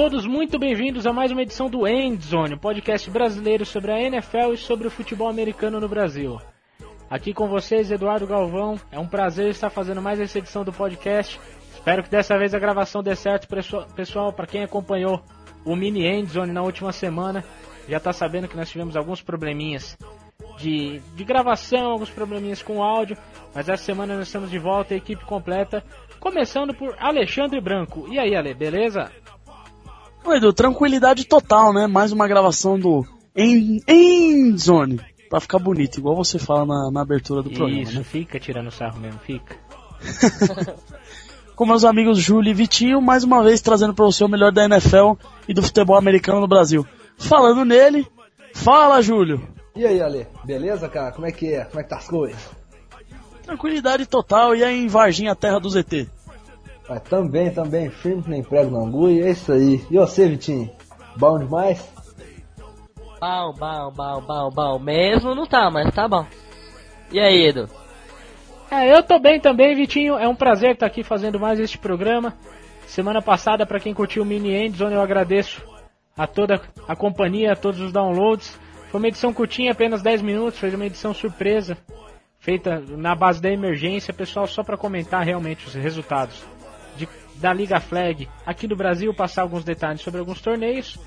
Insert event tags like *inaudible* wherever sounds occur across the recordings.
todos muito bem-vindos a mais uma edição do Endzone, podcast brasileiro sobre a NFL e sobre o futebol americano no Brasil. Aqui com vocês, Eduardo Galvão. É um prazer estar fazendo mais essa edição do podcast. Espero que dessa vez a gravação dê certo, pessoal. Para quem acompanhou o mini Endzone na última semana, já está sabendo que nós tivemos alguns probleminhas de, de gravação, alguns probleminhas com o áudio. Mas essa semana nós estamos de volta, a equipe completa. Começando por Alexandre Branco. E aí, Ale, beleza? Oi, Edu, tranquilidade total, né? Mais uma gravação do Endzone. Pra ficar bonito, igual você fala na, na abertura do programa. Isso, né? fica tirando sarro mesmo, fica. *laughs* Com meus amigos Júlio e Vitinho, mais uma vez trazendo para você o melhor da NFL e do futebol americano no Brasil. Falando nele, fala Júlio! E aí, Ale, beleza, cara? Como é que é? Como é que tá as coisas? Tranquilidade total, e aí em Varginha, terra do ZT? Mas também, também, firme nem prego no angu, e é isso aí. E você, Vitinho? Bom demais? Bom, bom, bom, bom, bom. Mesmo não tá, mas tá bom. E aí, Edu? É, eu tô bem também, Vitinho. É um prazer estar aqui fazendo mais este programa. Semana passada, para quem curtiu o Mini Endzone, eu agradeço a toda a companhia, a todos os downloads. Foi uma edição curtinha, apenas 10 minutos, foi uma edição surpresa, feita na base da emergência, pessoal, só para comentar realmente os resultados da Liga Flag aqui do Brasil, passar alguns detalhes sobre alguns torneios.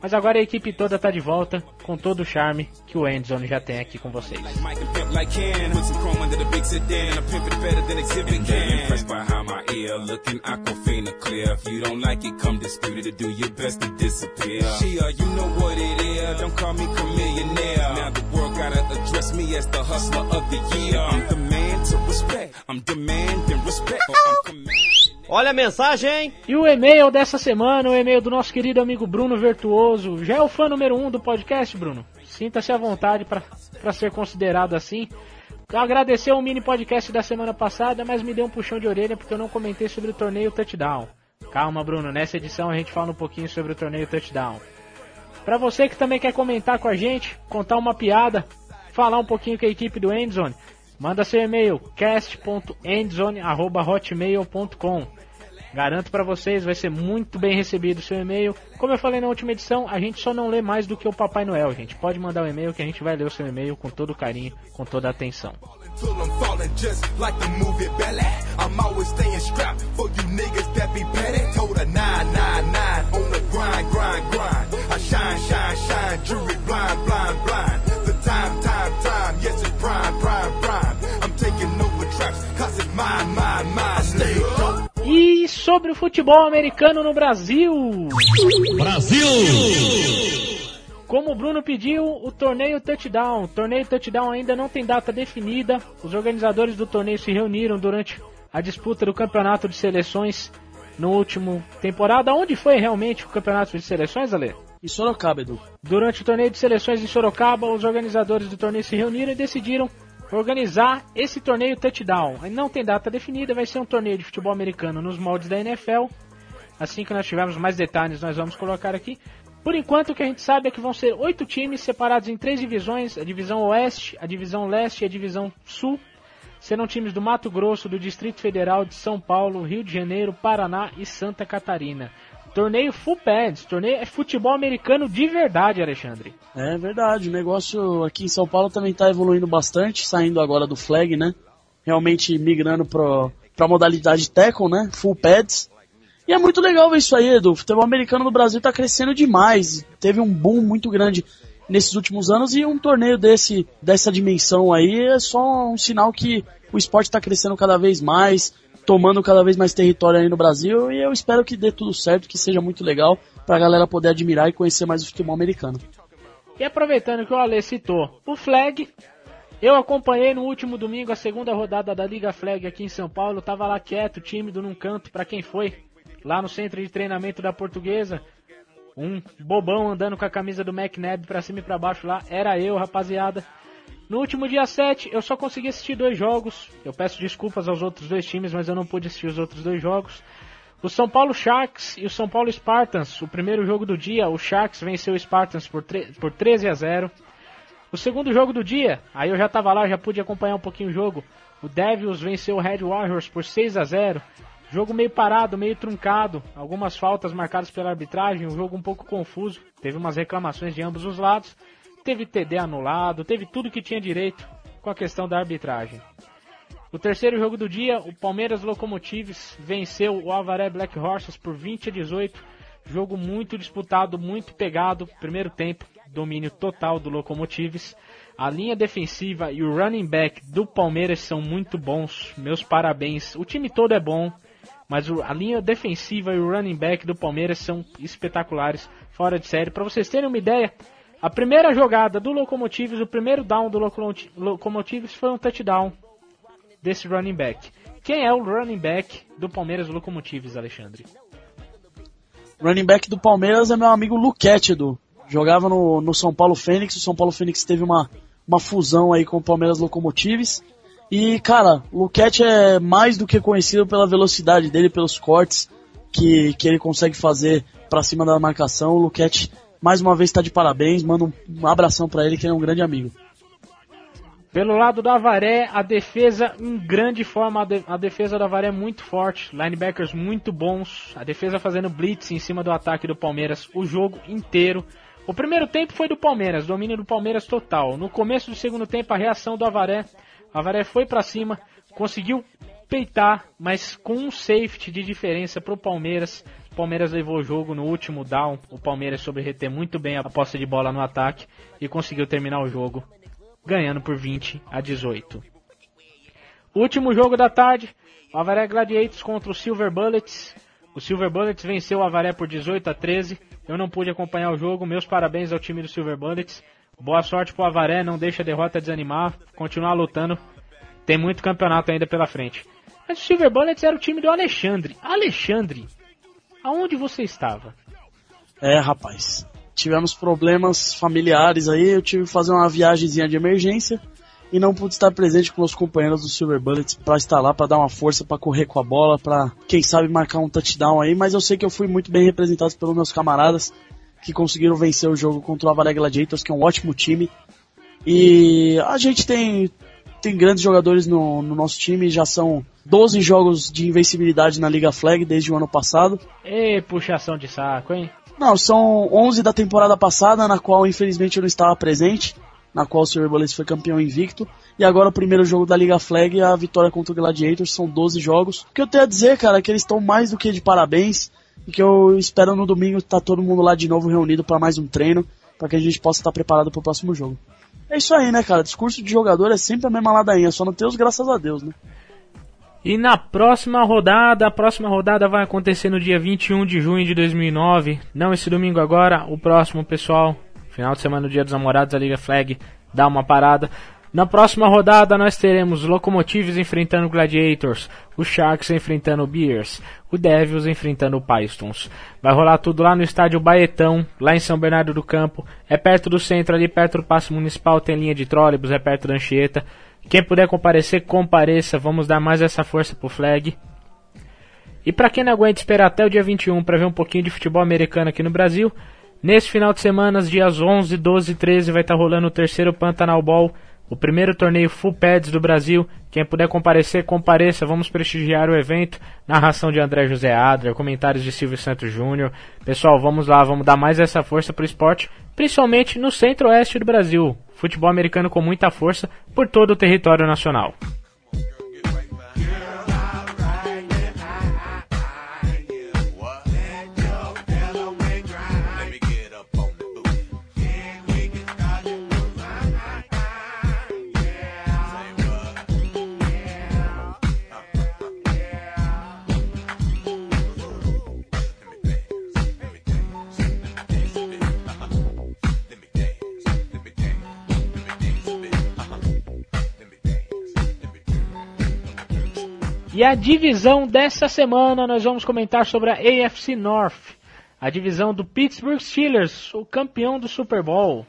Mas agora a equipe toda está de volta com todo o charme que o Endzone já tem aqui com vocês. Olha a mensagem! E o e-mail dessa semana, o e-mail do nosso querido amigo Bruno Virtuoso. Já é o fã número um do podcast, Bruno? Sinta-se à vontade para ser considerado assim. Agradecer o mini podcast da semana passada, mas me deu um puxão de orelha porque eu não comentei sobre o torneio Touchdown. Calma, Bruno, nessa edição a gente fala um pouquinho sobre o torneio Touchdown. Para você que também quer comentar com a gente, contar uma piada, falar um pouquinho com a equipe do Endzone, manda seu e-mail cast.endzone@hotmail.com. Garanto para vocês, vai ser muito bem recebido o seu e-mail. Como eu falei na última edição, a gente só não lê mais do que o Papai Noel, gente. Pode mandar o e-mail que a gente vai ler o seu e-mail com todo carinho, com toda atenção. E sobre o futebol americano no Brasil. Brasil! Como o Bruno pediu, o torneio Touchdown. O torneio Touchdown ainda não tem data definida. Os organizadores do torneio se reuniram durante a disputa do campeonato de seleções no último temporada. Onde foi realmente o campeonato de seleções, Ale? Em Sorocaba, Edu. Durante o torneio de seleções em Sorocaba, os organizadores do torneio se reuniram e decidiram organizar esse torneio touchdown. Não tem data definida, vai ser um torneio de futebol americano nos moldes da NFL. Assim que nós tivermos mais detalhes, nós vamos colocar aqui. Por enquanto, o que a gente sabe é que vão ser oito times separados em três divisões: a divisão Oeste, a divisão Leste e a divisão Sul. Serão times do Mato Grosso, do Distrito Federal, de São Paulo, Rio de Janeiro, Paraná e Santa Catarina. Torneio full pads, torneio é futebol americano de verdade, Alexandre. É verdade, o negócio aqui em São Paulo também está evoluindo bastante, saindo agora do flag, né? Realmente migrando para a modalidade tackle, né? Full pads. E é muito legal ver isso aí, Edu. O futebol americano no Brasil está crescendo demais. Teve um boom muito grande nesses últimos anos e um torneio desse dessa dimensão aí é só um sinal que o esporte está crescendo cada vez mais, tomando cada vez mais território aí no Brasil e eu espero que dê tudo certo, que seja muito legal para a galera poder admirar e conhecer mais o futebol americano. E aproveitando que o Ale citou o Flag, eu acompanhei no último domingo a segunda rodada da Liga Flag aqui em São Paulo, tava lá quieto, tímido num canto, para quem foi, lá no centro de treinamento da Portuguesa, um bobão andando com a camisa do McNabb pra cima e pra baixo lá, era eu, rapaziada. No último dia 7, eu só consegui assistir dois jogos. Eu peço desculpas aos outros dois times, mas eu não pude assistir os outros dois jogos. O São Paulo Sharks e o São Paulo Spartans, o primeiro jogo do dia, o Sharks venceu o Spartans por, por 13 a 0. O segundo jogo do dia, aí eu já tava lá, já pude acompanhar um pouquinho o jogo. O Devils venceu o Red Warriors por 6 a 0 Jogo meio parado, meio truncado, algumas faltas marcadas pela arbitragem, um jogo um pouco confuso. Teve umas reclamações de ambos os lados, teve TD anulado, teve tudo que tinha direito com a questão da arbitragem. O terceiro jogo do dia, o Palmeiras Locomotives venceu o Avaré Black Horses por 20 a 18. Jogo muito disputado, muito pegado. Primeiro tempo, domínio total do Locomotives. A linha defensiva e o running back do Palmeiras são muito bons. Meus parabéns. O time todo é bom. Mas a linha defensiva e o running back do Palmeiras são espetaculares, fora de série. Para vocês terem uma ideia, a primeira jogada do Locomotives, o primeiro down do Locomotives foi um touchdown desse running back. Quem é o running back do Palmeiras Locomotives, Alexandre? Running back do Palmeiras é meu amigo Luquete, Edu. Jogava no, no São Paulo Fênix. O São Paulo Fênix teve uma, uma fusão aí com o Palmeiras Locomotives. E, cara, Luquete é mais do que conhecido pela velocidade dele, pelos cortes que, que ele consegue fazer para cima da marcação. O Luquete, mais uma vez, está de parabéns. Manda um, abração para ele, que ele é um grande amigo. Pelo lado do Avaré, a defesa em grande forma, a defesa do Avaré é muito forte, linebackers muito bons, a defesa fazendo blitz em cima do ataque do Palmeiras o jogo inteiro. O primeiro tempo foi do Palmeiras, domínio do Palmeiras total. No começo do segundo tempo, a reação do Avaré Avaré foi para cima, conseguiu peitar, mas com um safety de diferença para o Palmeiras. Palmeiras levou o jogo no último down. O Palmeiras soube reter muito bem a posse de bola no ataque e conseguiu terminar o jogo ganhando por 20 a 18. Último jogo da tarde, o Avaré Gladiators contra o Silver Bullets. O Silver Bullets venceu o Avaré por 18 a 13. Eu não pude acompanhar o jogo. Meus parabéns ao time do Silver Bullets. Boa sorte pro Avaré, não deixa a derrota desanimar, continuar lutando. Tem muito campeonato ainda pela frente. Mas o Silver Bullets era o time do Alexandre. Alexandre, aonde você estava? É, rapaz. Tivemos problemas familiares aí, eu tive que fazer uma viagemzinha de emergência e não pude estar presente com meus companheiros do Silver Bullets para estar lá, para dar uma força, para correr com a bola, para quem sabe marcar um touchdown aí, mas eu sei que eu fui muito bem representado pelos meus camaradas que conseguiram vencer o jogo contra o Avaré Gladiators, que é um ótimo time. E a gente tem, tem grandes jogadores no, no nosso time, já são 12 jogos de invencibilidade na Liga Flag desde o ano passado. E puxação de saco, hein? Não, são 11 da temporada passada, na qual infelizmente eu não estava presente, na qual o Silver Bullets foi campeão invicto. E agora o primeiro jogo da Liga Flag, a vitória contra o Gladiators, são 12 jogos. O que eu tenho a dizer, cara, é que eles estão mais do que de parabéns e que eu espero no domingo estar tá todo mundo lá de novo reunido para mais um treino, para que a gente possa estar preparado para o próximo jogo. É isso aí, né, cara? Discurso de jogador é sempre a mesma ladainha, só não tem os graças a Deus, né? E na próxima rodada, a próxima rodada vai acontecer no dia 21 de junho de 2009. Não esse domingo agora, o próximo, pessoal. Final de semana, dia dos namorados, a Liga Flag dá uma parada. Na próxima rodada nós teremos Locomotives enfrentando Gladiators, o Sharks enfrentando Bears, o Devils enfrentando o Pistons. Vai rolar tudo lá no estádio Baetão, lá em São Bernardo do Campo. É perto do centro, ali perto do Passo Municipal, tem linha de trólebus, é perto da Anchieta. Quem puder comparecer, compareça. Vamos dar mais essa força pro Flag. E para quem não aguenta esperar até o dia 21 para ver um pouquinho de futebol americano aqui no Brasil, nesse final de semana, dias 11, 12 e 13, vai estar tá rolando o terceiro Pantanal Ball o primeiro torneio Full Pads do Brasil. Quem puder comparecer, compareça. Vamos prestigiar o evento. Narração de André José Adler, comentários de Silvio Santos Júnior. Pessoal, vamos lá, vamos dar mais essa força para o esporte, principalmente no centro-oeste do Brasil. Futebol americano com muita força por todo o território nacional. E a divisão dessa semana nós vamos comentar sobre a AFC North, a divisão do Pittsburgh Steelers, o campeão do Super Bowl.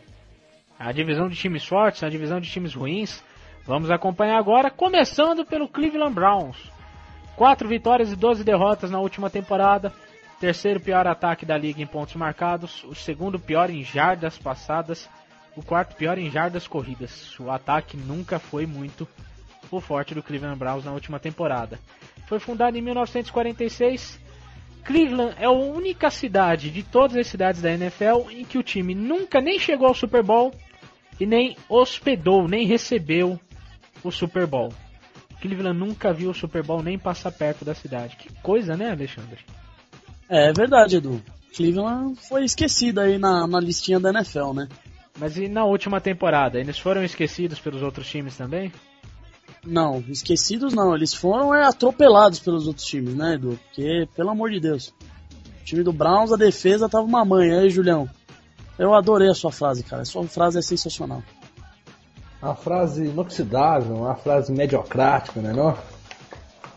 A divisão de times fortes, a divisão de times ruins. Vamos acompanhar agora, começando pelo Cleveland Browns. Quatro vitórias e 12 derrotas na última temporada. Terceiro pior ataque da liga em pontos marcados. O segundo pior em jardas passadas. o quarto pior em jardas corridas. O ataque nunca foi muito o forte do Cleveland Browns na última temporada. Foi fundado em 1946. Cleveland é a única cidade de todas as cidades da NFL em que o time nunca nem chegou ao Super Bowl e nem hospedou, nem recebeu o Super Bowl. Cleveland nunca viu o Super Bowl nem passar perto da cidade. Que coisa, né, Alexandre? É verdade, Edu. Cleveland foi esquecido aí na, na listinha da NFL, né? Mas e na última temporada? Eles foram esquecidos pelos outros times também? Não, esquecidos não. Eles foram é, atropelados pelos outros times, né, Edu? Porque, pelo amor de Deus. O time do Browns, a defesa tava uma mãe. Aí, Julião. Eu adorei a sua frase, cara. A sua frase é sensacional. Uma frase inoxidável, uma frase mediocrática, né não?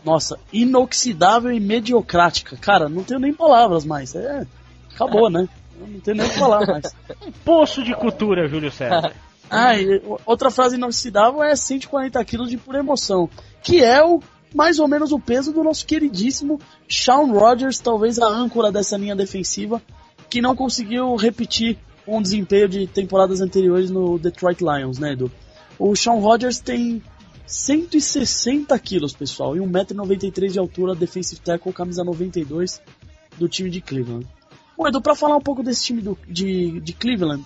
Nossa, inoxidável e mediocrática. Cara, não tenho nem palavras mais. É, acabou, né? Eu não tenho nem o que falar mais. Um *laughs* poço de cultura, Júlio César. Ah, e outra frase inoxidável é 140 quilos de pura emoção. Que é o mais ou menos o peso do nosso queridíssimo Shawn Rodgers, talvez a âncora dessa linha defensiva, que não conseguiu repetir um desempenho de temporadas anteriores no Detroit Lions, né, Edu? O Shawn Rodgers tem 160 quilos, pessoal, e 1,93m de altura, defensive tackle, camisa 92 do time de Cleveland. Bom, Edu, para falar um pouco desse time do, de, de Cleveland,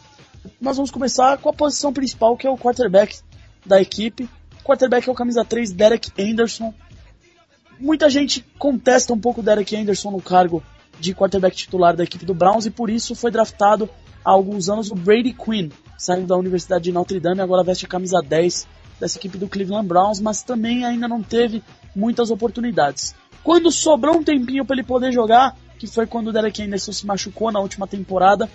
nós vamos começar com a posição principal, que é o quarterback da equipe. O quarterback é o camisa 3, Derek Anderson. Muita gente contesta um pouco o Derek Anderson no cargo de quarterback titular da equipe do Browns e por isso foi draftado há alguns anos o Brady Quinn, saindo da Universidade de Notre Dame, agora veste a camisa 10 dessa equipe do Cleveland Browns, mas também ainda não teve muitas oportunidades. Quando sobrou um tempinho para ele poder jogar, que foi quando o Derek Anderson se machucou na última temporada,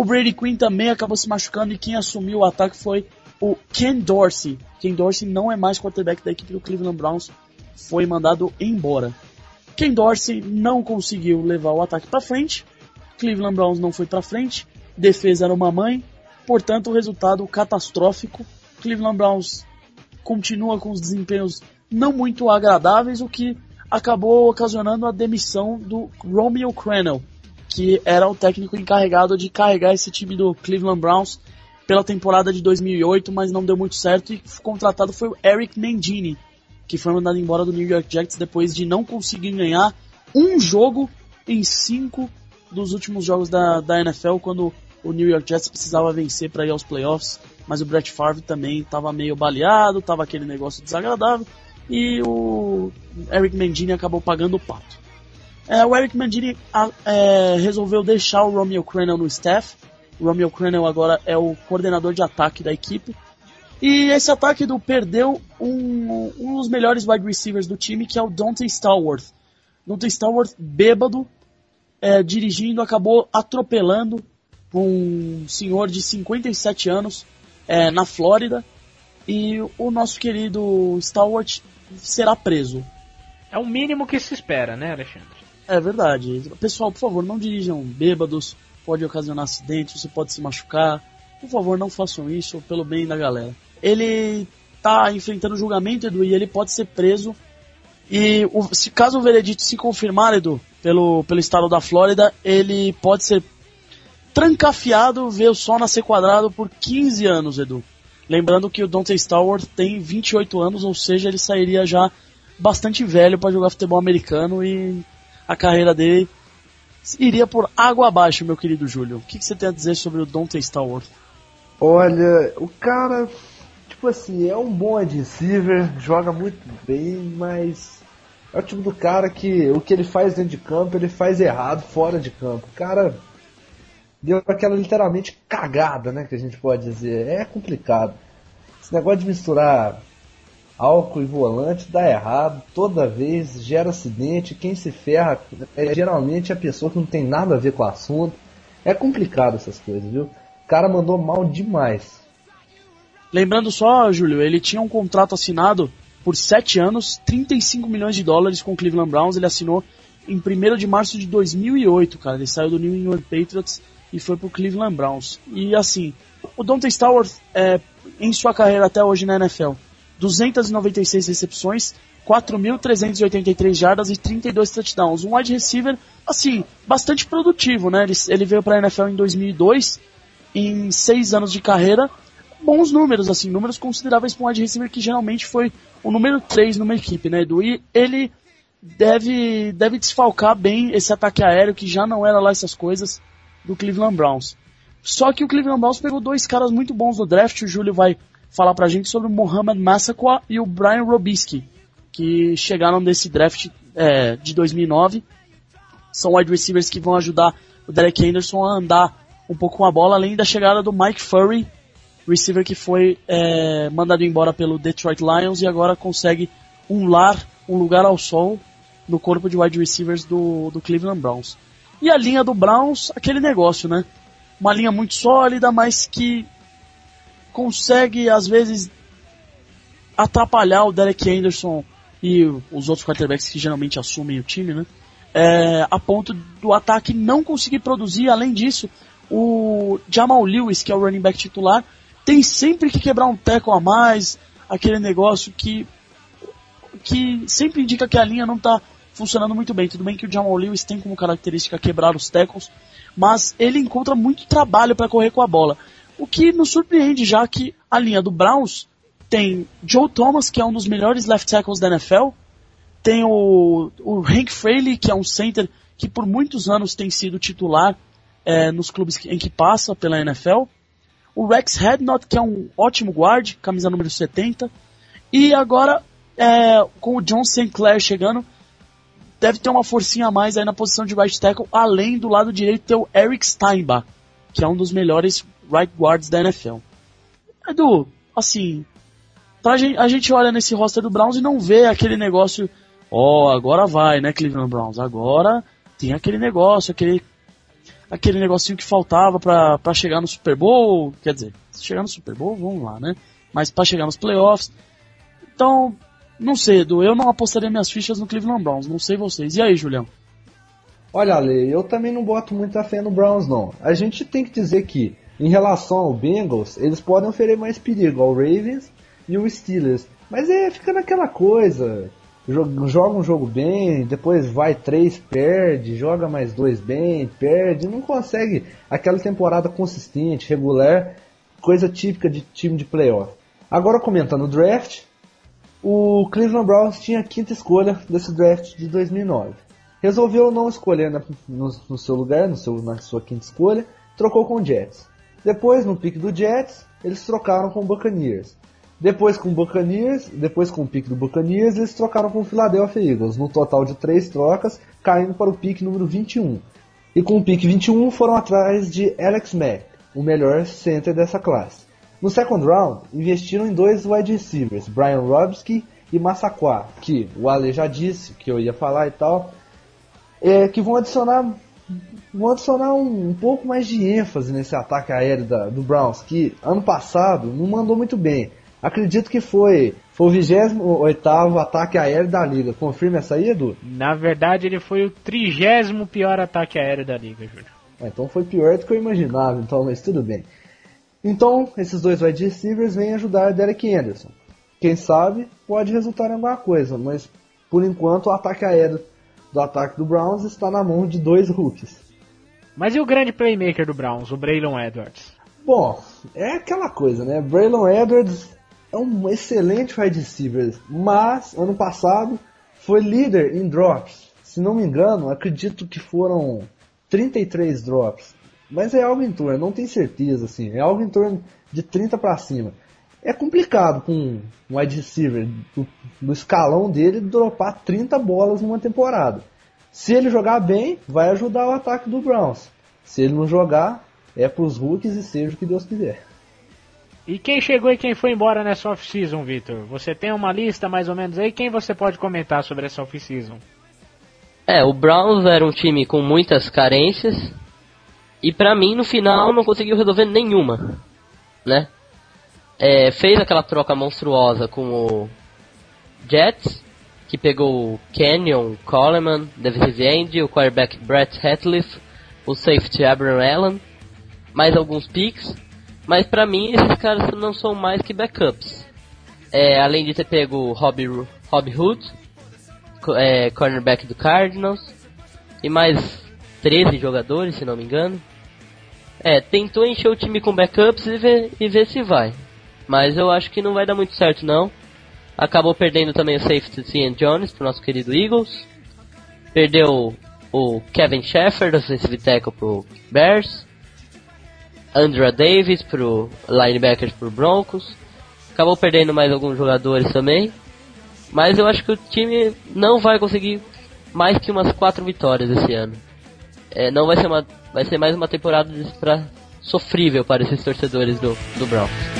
o Brady Quinn também acabou se machucando e quem assumiu o ataque foi o Ken Dorsey. Ken Dorsey não é mais quarterback da equipe do Cleveland Browns, foi mandado embora. Ken Dorsey não conseguiu levar o ataque para frente, Cleveland Browns não foi para frente, defesa era uma mãe, portanto o resultado catastrófico. Cleveland Browns continua com os desempenhos não muito agradáveis, o que acabou ocasionando a demissão do Romeo Crennel, que era o técnico encarregado de carregar esse time do Cleveland Browns pela temporada de 2008, mas não deu muito certo e contratado foi o Eric Mendini, que foi mandado embora do New York Jets depois de não conseguir ganhar um jogo em cinco dos últimos jogos da, da NFL, quando o New York Jets precisava vencer para ir aos playoffs, mas o Brett Favre também estava meio baleado, estava aquele negócio desagradável, e o Eric Mendini acabou pagando o pato. É, o Eric Mendini é, resolveu deixar o Romeo Crennel no staff. O Romeo Crennel agora é o coordenador de ataque da equipe. E esse ataque do perdeu um, um dos melhores wide receivers do time, que é o Dante Stallworth. Dante Stallworth, bêbado, é, dirigindo, acabou atropelando um senhor de 57 anos é, na Flórida. E o nosso querido Stallworth será preso. É o mínimo que se espera, né, Alexandre? É verdade. Pessoal, por favor, não dirijam bêbados, pode ocasionar acidente, você pode se machucar. Por favor, não façam isso pelo bem da galera. Ele tá enfrentando julgamento, Edu, e ele pode ser preso. E o, se caso o veredito se confirmar, Edu, pelo, pelo estado da Flórida, ele pode ser trancafiado, o sol nascer quadrado por 15 anos, Edu. Lembrando que o Dante Stallworth tem 28 anos, ou seja, ele sairia já bastante velho para jogar futebol americano e a carreira dele iria por água abaixo, meu querido Júlio. O que, que você tem a dizer sobre o Dante Stallworth? Olha, o cara, tipo assim, é um bom receiver, joga muito bem, mas é o tipo do cara que o que ele faz dentro de campo, ele faz errado fora de campo. O cara deu aquela literalmente cagada, né, que a gente pode dizer. É complicado. Esse negócio de misturar álcool e volante dá errado, toda vez gera acidente, quem se ferra é geralmente a pessoa que não tem nada a ver com o assunto. É complicado essas coisas, viu? O cara mandou mal demais. Lembrando só, Júlio, ele tinha um contrato assinado por 7 anos, 35 milhões de dólares com o Cleveland Browns, ele assinou em 1 de março de 2008, cara. Ele saiu do New England Patriots e foi pro Cleveland Browns. E assim, o Dante Stallworth, é, em sua carreira até hoje na NFL, 296 recepções, 4.383 jardas e 32 touchdowns. Um wide receiver, assim, bastante produtivo, né? Ele, ele veio para a NFL em 2002 em seis anos de carreira, bons números, assim, números consideráveis para um wide receiver que geralmente foi o número 3 numa equipe, né, Edu? E ele deve, deve desfalcar bem esse ataque aéreo que já não era lá essas coisas do Cleveland Browns. Só que o Cleveland Browns pegou dois caras muito bons no draft, o Júlio vai falar pra gente sobre o Mohamed Massaqua e o Brian Robisky, que chegaram desse draft é, de 2009. São wide receivers que vão ajudar o Derek Anderson a andar um pouco com a bola, além da chegada do Mike Furry, receiver que foi é, mandado embora pelo Detroit Lions e agora consegue um lar, um lugar ao sol no corpo de wide receivers do, do Cleveland Browns. E a linha do Browns, aquele negócio, né? Uma linha muito sólida, mas que consegue, às vezes, atrapalhar o Derek Anderson e os outros quarterbacks que geralmente assumem o time, né? É, a ponto do ataque não conseguir produzir. Além disso, o Jamal Lewis, que é o running back titular, tem sempre que quebrar um teco a mais, aquele negócio que que sempre indica que a linha não está funcionando muito bem. Tudo bem que o Jamal Lewis tem como característica quebrar os tackles, mas ele encontra muito trabalho para correr com a bola. O que nos surpreende, já que a linha do Browns tem Joe Thomas, que é um dos melhores left tackles da NFL, tem o, o Hank Fraley, que é um center que por muitos anos tem sido titular é, nos clubes em que passa pela NFL, o Rex Hadnot, que é um ótimo guard, camisa número 70, e agora é, com o John St. Clair chegando, deve ter uma forcinha a mais aí na posição de right tackle, além do lado direito ter o Eric Steinbach, que é um dos melhores right guards da NFL. Edu, assim, pra gente, a gente olha nesse roster do Browns e não vê aquele negócio, ó, oh, agora vai, né, Cleveland Browns, agora tem aquele negócio, aquele aquele negocinho que faltava para chegar no Super Bowl, quer dizer, se chegar no Super Bowl, vamos lá, né? Mas para chegar nos playoffs. Então, não sei, Edu, eu não apostaria minhas fichas no Cleveland Browns, não sei vocês. E aí, Julião? Olha, Ale, eu também não boto muita fé no Browns, não. A gente tem que dizer que, em relação ao Bengals, eles podem oferecer mais perigo ao Ravens e o Steelers. Mas é, fica naquela coisa. Joga um jogo bem, depois vai três, perde, joga mais dois bem, perde, não consegue aquela temporada consistente, regular, coisa típica de time de playoff. Agora comentando o draft, o Cleveland Browns tinha a quinta escolha desse draft de 2009. Resolveu não escolher no, no, seu lugar, no seu, na sua quinta escolha, trocou com o Jets. Depois, no pique do Jets, eles trocaram com o Buccaneers. Depois com o Buccaneers, depois com o pique do Buccaneers, eles trocaram com o Philadelphia Eagles, no total de três trocas, caindo para o pique número 21. E com o pique 21 foram atrás de Alex Mack, o melhor center dessa classe. No second round, investiram em dois wide receivers, Brian Robsky e Massaqua, que o Ale já disse que eu ia falar e tal, é, que vão adicionar adicionar um, um, pouco mais de ênfase nesse ataque aéreo da, do Browns, que ano passado não mandou muito bem. Acredito que foi, foi o 28 ataque aéreo da liga. Confirma essa aí, Edu? Na verdade, ele foi o trigésimo pior ataque aéreo da liga, Júlio. É, então foi pior do que eu imaginava, então, mas tudo bem. Então, esses dois wide receivers vêm ajudar Derek Anderson. Quem sabe pode resultar em alguma coisa, mas por enquanto o ataque aéreo do ataque do Browns está na mão de dois rookies. Mas e o grande playmaker do Browns, o Braylon Edwards? Bom, é aquela coisa, né? Braylon Edwards é um excelente wide receiver, mas ano passado foi líder em drops. Se não me engano, acredito que foram 33 drops. Mas é algo em torno, não tenho certeza, assim. É algo em torno de 30 para cima. É complicado com um wide receiver do, do escalão dele dropar 30 bolas numa temporada. Se ele jogar bem, vai ajudar o ataque do Browns. Se ele não jogar, é pros rookies e seja o que Deus quiser. E quem chegou e quem foi embora nessa off-season, Victor? Você tem uma lista mais ou menos aí? Quem você pode comentar sobre essa off-season? É, o Browns era um time com muitas carências, e pra mim, no final, não conseguiu resolver nenhuma, né? É, fez aquela troca monstruosa com o Jets, que pegou o Canyon, Coleman, Davis End, o quarterback Brett Hatliff, o safety Abraham Allen, mais alguns picks, mas pra mim esses caras não são mais que backups. É, além de ter pego o Robbie, Robbie Hood, é, cornerback do Cardinals, e mais 13 jogadores, se não me engano. É, tentou encher o time com backups e ver, e ver se vai. Mas eu acho que não vai dar muito certo não. Acabou perdendo também o safety Ian Jones pro nosso querido Eagles. Perdeu o Kevin Sheffer, defensive tackle pro Bears. Andra Davis pro linebackers pro Broncos. Acabou perdendo mais alguns jogadores também. Mas eu acho que o time não vai conseguir mais que umas quatro vitórias esse ano. É, não vai ser uma, vai ser mais uma temporada pra, sofrível para esses torcedores do, do Broncos.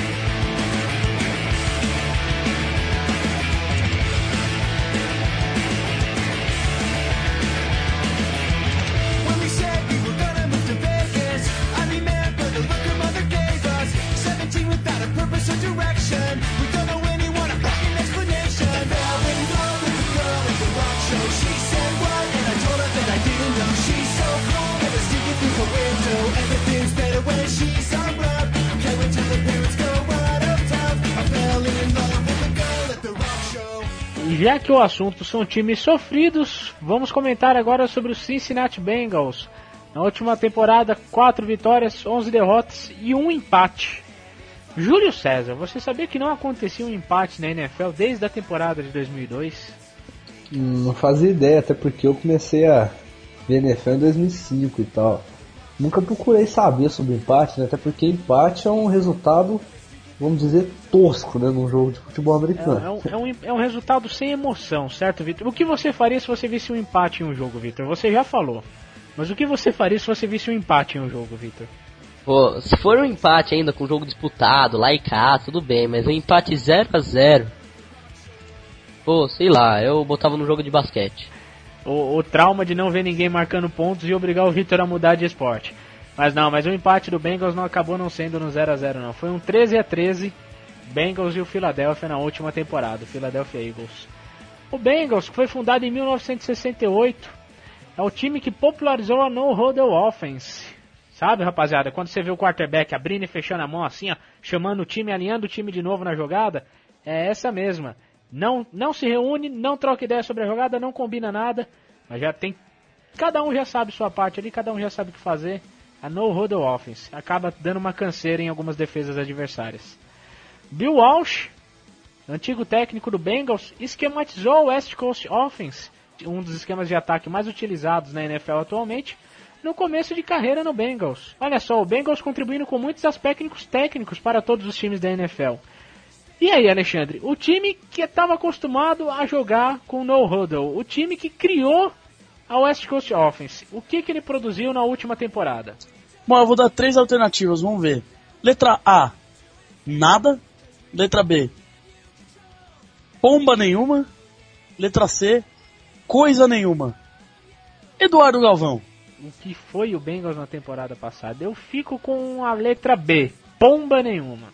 O assunto são times sofridos, vamos comentar agora sobre os Cincinnati Bengals. Na última temporada, 4 vitórias, 11 derrotas e um empate. Júlio César, você sabia que não acontecia um empate na NFL desde a temporada de 2002? Não fazia ideia, até porque eu comecei a ver NFL em 2005 e tal. Nunca procurei saber sobre empate, né? até porque empate é um resultado vamos dizer, tosco né, num jogo de futebol americano. É, é, um, é, um, é um resultado sem emoção, certo, Vitor? O que você faria se você visse um empate em um jogo, Vitor? Você já falou. Mas o que você faria se você visse um empate em um jogo, Vitor? Pô, se for um empate ainda com o jogo disputado, lá e cá, tudo bem, mas um empate 0 a 0 Pô, sei lá, eu botava no jogo de basquete. O, o trauma de não ver ninguém marcando pontos e obrigar o Vitor a mudar de esporte. Mas não, mas o empate do Bengals não acabou não sendo no 0 a 0 não. Foi um 13 a 13 Bengals e o Philadelphia na última temporada, o Philadelphia Eagles. O Bengals, que foi fundado em 1968, é o time que popularizou a no-huddle offense. Sabe, rapaziada, quando você vê o quarterback abrindo e fechando a mão assim, ó, chamando o time, alinhando o time de novo na jogada, é essa mesma. Não, não se reúne, não troca ideia sobre a jogada, não combina nada, mas já tem cada um já sabe sua parte ali, cada um já sabe o que fazer a no-huddle offense. Acaba dando uma canseira em algumas defesas adversárias. Bill Walsh, antigo técnico do Bengals, esquematizou o West Coast Offense, um dos esquemas de ataque mais utilizados na NFL atualmente, no começo de carreira no Bengals. Olha só, o Bengals contribuindo com muitos aspectos técnicos para todos os times da NFL. E aí, Alexandre, o time que estava acostumado a jogar com no-huddle, o time que criou a West Coast Offense, o que, que ele produziu na última temporada? Bom, eu vou dar três alternativas, vamos ver. Letra A, nada. Letra B, pomba nenhuma. Letra C, coisa nenhuma. Eduardo Galvão. O que foi o Bengals na temporada passada? Eu fico com a letra B, pomba nenhuma.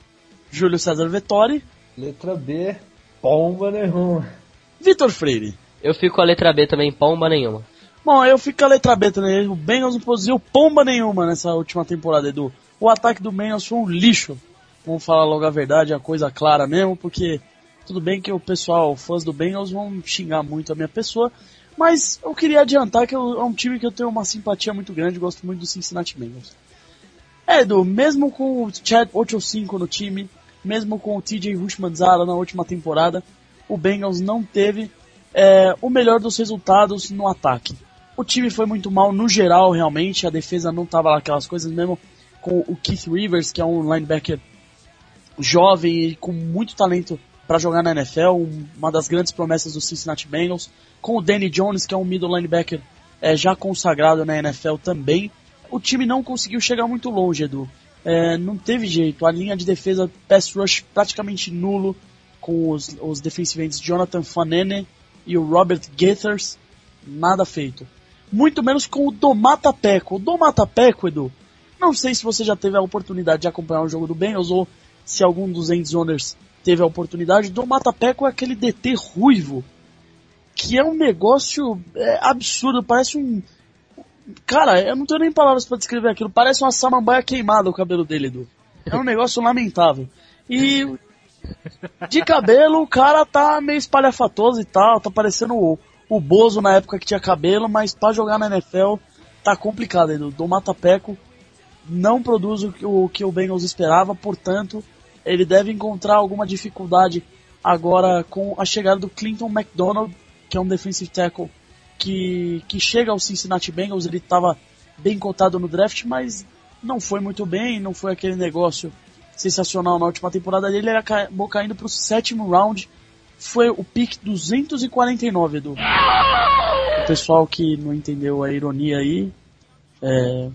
Júlio César Vettori. Letra B, pomba nenhuma. Vitor Freire. Eu fico com a letra B também, pomba nenhuma. Bom, eu fico a letra B também. O Bengals não produziu pomba nenhuma nessa última temporada, Edu. O ataque do Bengals foi um lixo. Vamos falar logo a verdade, a coisa clara mesmo, porque tudo bem que o pessoal, fãs do Bengals, vão xingar muito a minha pessoa, mas eu queria adiantar que é um time que eu tenho uma simpatia muito grande, gosto muito do Cincinnati Bengals. É, Edu, mesmo com o Chad 8-5 no time, mesmo com o TJ Hushmanzara na última temporada, o Bengals não teve é, o melhor dos resultados no ataque. O time foi muito mal no geral, realmente. A defesa não tava lá aquelas coisas, mesmo com o Keith Rivers, que é um linebacker jovem e com muito talento para jogar na NFL, uma das grandes promessas do Cincinnati Bengals. Com o Danny Jones, que é um middle linebacker é, já consagrado na NFL também. O time não conseguiu chegar muito longe, Edu. É, não teve jeito. A linha de defesa pass rush praticamente nulo, com os, os Jonathan Fanene e o Robert Gaithers. Nada feito muito menos com o Domata Peco. O Domata Peco, Edu, não sei se você já teve a oportunidade de acompanhar o jogo do Bengals ou se algum dos endzoners teve a oportunidade. Domata Peco é aquele DT ruivo, que é um negócio é, absurdo, parece um... Cara, eu não tenho nem palavras para descrever aquilo, parece uma samambaia queimada o cabelo dele, Edu. É um negócio lamentável. E de cabelo o cara tá meio espalhafatoso e tal, tá parecendo o, o Bozo na época que tinha cabelo, mas para jogar na NFL tá complicado, Edu. Do Matapeco não produz o que o, que o Bengals esperava, portanto, ele deve encontrar alguma dificuldade agora com a chegada do Clinton McDonald, que é um defensive tackle que, que chega ao Cincinnati Bengals. Ele estava bem cotado no draft, mas não foi muito bem, não foi aquele negócio sensacional na última temporada dele. Ele acabou caindo para o sétimo round, foi o pick 249 do. O pessoal que não entendeu a ironia aí, é,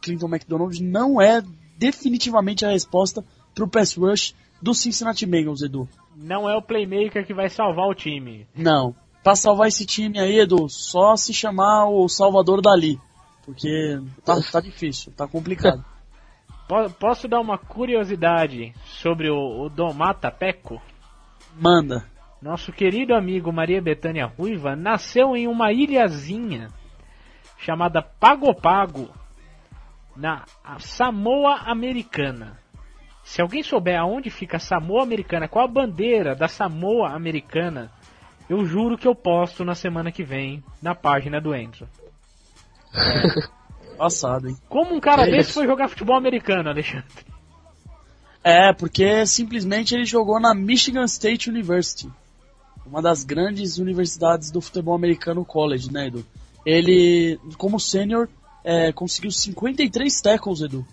Clinton McDonald não é definitivamente a resposta para o pass rush do Cincinnati Bengals, Edu. Não é o playmaker que vai salvar o time. Não. Para salvar esse time aí, Edu, só se chamar o Salvador Dali. Porque tá, tá difícil, tá complicado. *laughs* Posso dar uma curiosidade sobre o, o Domata Peco? Manda. Nosso querido amigo Maria Betânia Ruiva nasceu em uma ilhazinha chamada Pagopago, na Samoa Americana. Se alguém souber aonde fica a Samoa Americana, qual a bandeira da Samoa Americana, eu juro que eu posto na semana que vem na página do Enzo. É. *laughs* Passado, hein? Como um cara é desse foi jogar futebol americano, Alexandre? É, porque simplesmente ele jogou na Michigan State University. Uma das grandes universidades do futebol americano college, né, Edu? Ele, como sênior, é, conseguiu 53 tackles, Edu.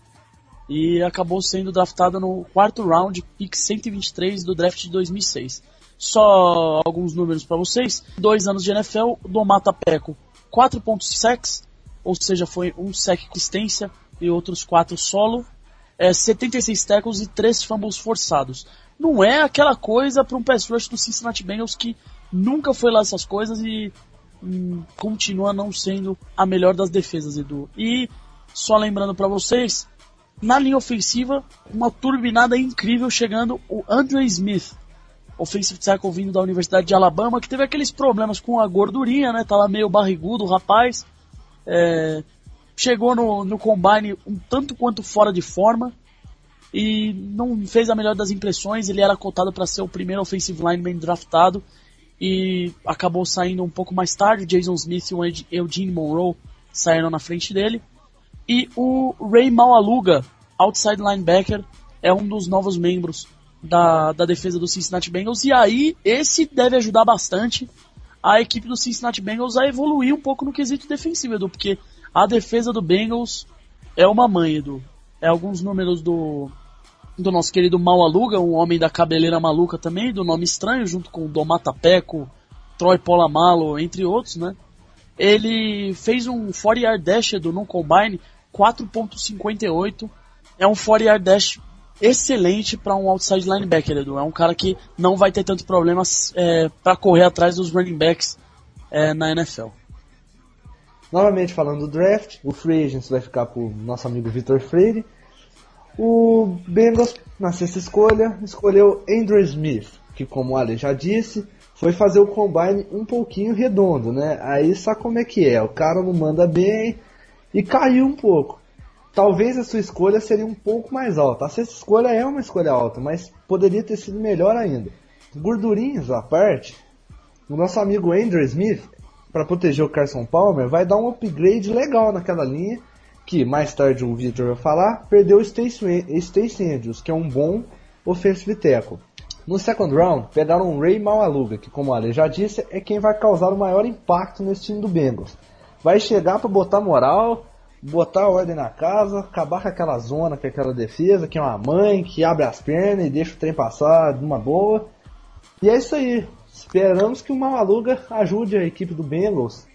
E acabou sendo draftado no quarto round, pick 123 do draft de 2006. Só alguns números para vocês. Dois anos de NFL, Domata Peco, 4 pontos sacks, ou seja, foi um sack com e outros 4 solo. É, 76 tackles e 3 fumbles forçados. Não é aquela coisa para um pass rush do Cincinnati Bengals que nunca foi lá essas coisas e hum, continua não sendo a melhor das defesas, Edu. E só lembrando para vocês, na linha ofensiva, uma turbinada incrível chegando o Andre Smith, offensive tackle vindo da Universidade de Alabama, que teve aqueles problemas com a gordurinha, né? Tava meio barrigudo o rapaz. É, chegou no, no combine um tanto quanto fora de forma e não fez a melhor das impressões. Ele era cotado para ser o primeiro offensive lineman draftado e acabou saindo um pouco mais tarde. Jason Smith e o Eugene Monroe saíram na frente dele. E o Ray Malaluga, outside linebacker, é um dos novos membros da, da defesa do Cincinnati Bengals. E aí, esse deve ajudar bastante a equipe do Cincinnati Bengals a evoluir um pouco no quesito defensivo, Edu, porque a defesa do Bengals é uma mãe, Edu. É alguns números do, do nosso querido Malaluga, um homem da cabeleira maluca também, do nome estranho, junto com o Domata Peco, Troy Polamalo, entre outros, né? Ele fez um 40 yard dash Edu, no combine 4.58. É um 40 yard dash excelente para um outside linebacker, Edu. É um cara que não vai ter tantos problemas é, para correr atrás dos running backs é, na NFL. Novamente falando do draft, o free agents vai ficar pro nosso amigo Vitor Freire. O Bengals, na sexta escolha, escolheu Andrew Smith, que como o Ale já disse, foi fazer o combine um pouquinho redondo, né? Aí sabe como é que é, o cara não manda bem e caiu um pouco talvez a sua escolha seria um pouco mais alta. A sexta escolha é uma escolha alta, mas poderia ter sido melhor ainda. Gordurinhas à parte, o nosso amigo Andrew Smith, para proteger o Carson Palmer, vai dar um upgrade legal naquela linha, que mais tarde o Victor vai falar, perdeu o Stacy Andrews, que é um bom offensive tackle. No second round, pegaram o Ray Malaluga, que como a Ale já disse, é quem vai causar o maior impacto nesse time do Bengals. Vai chegar para botar moral, botar ordem na casa, acabar com aquela zona, com aquela defesa, que é uma mãe que abre as pernas e deixa o trem passar de uma boa. E é isso aí. Esperamos que o Mamaluga ajude a equipe do Bengals,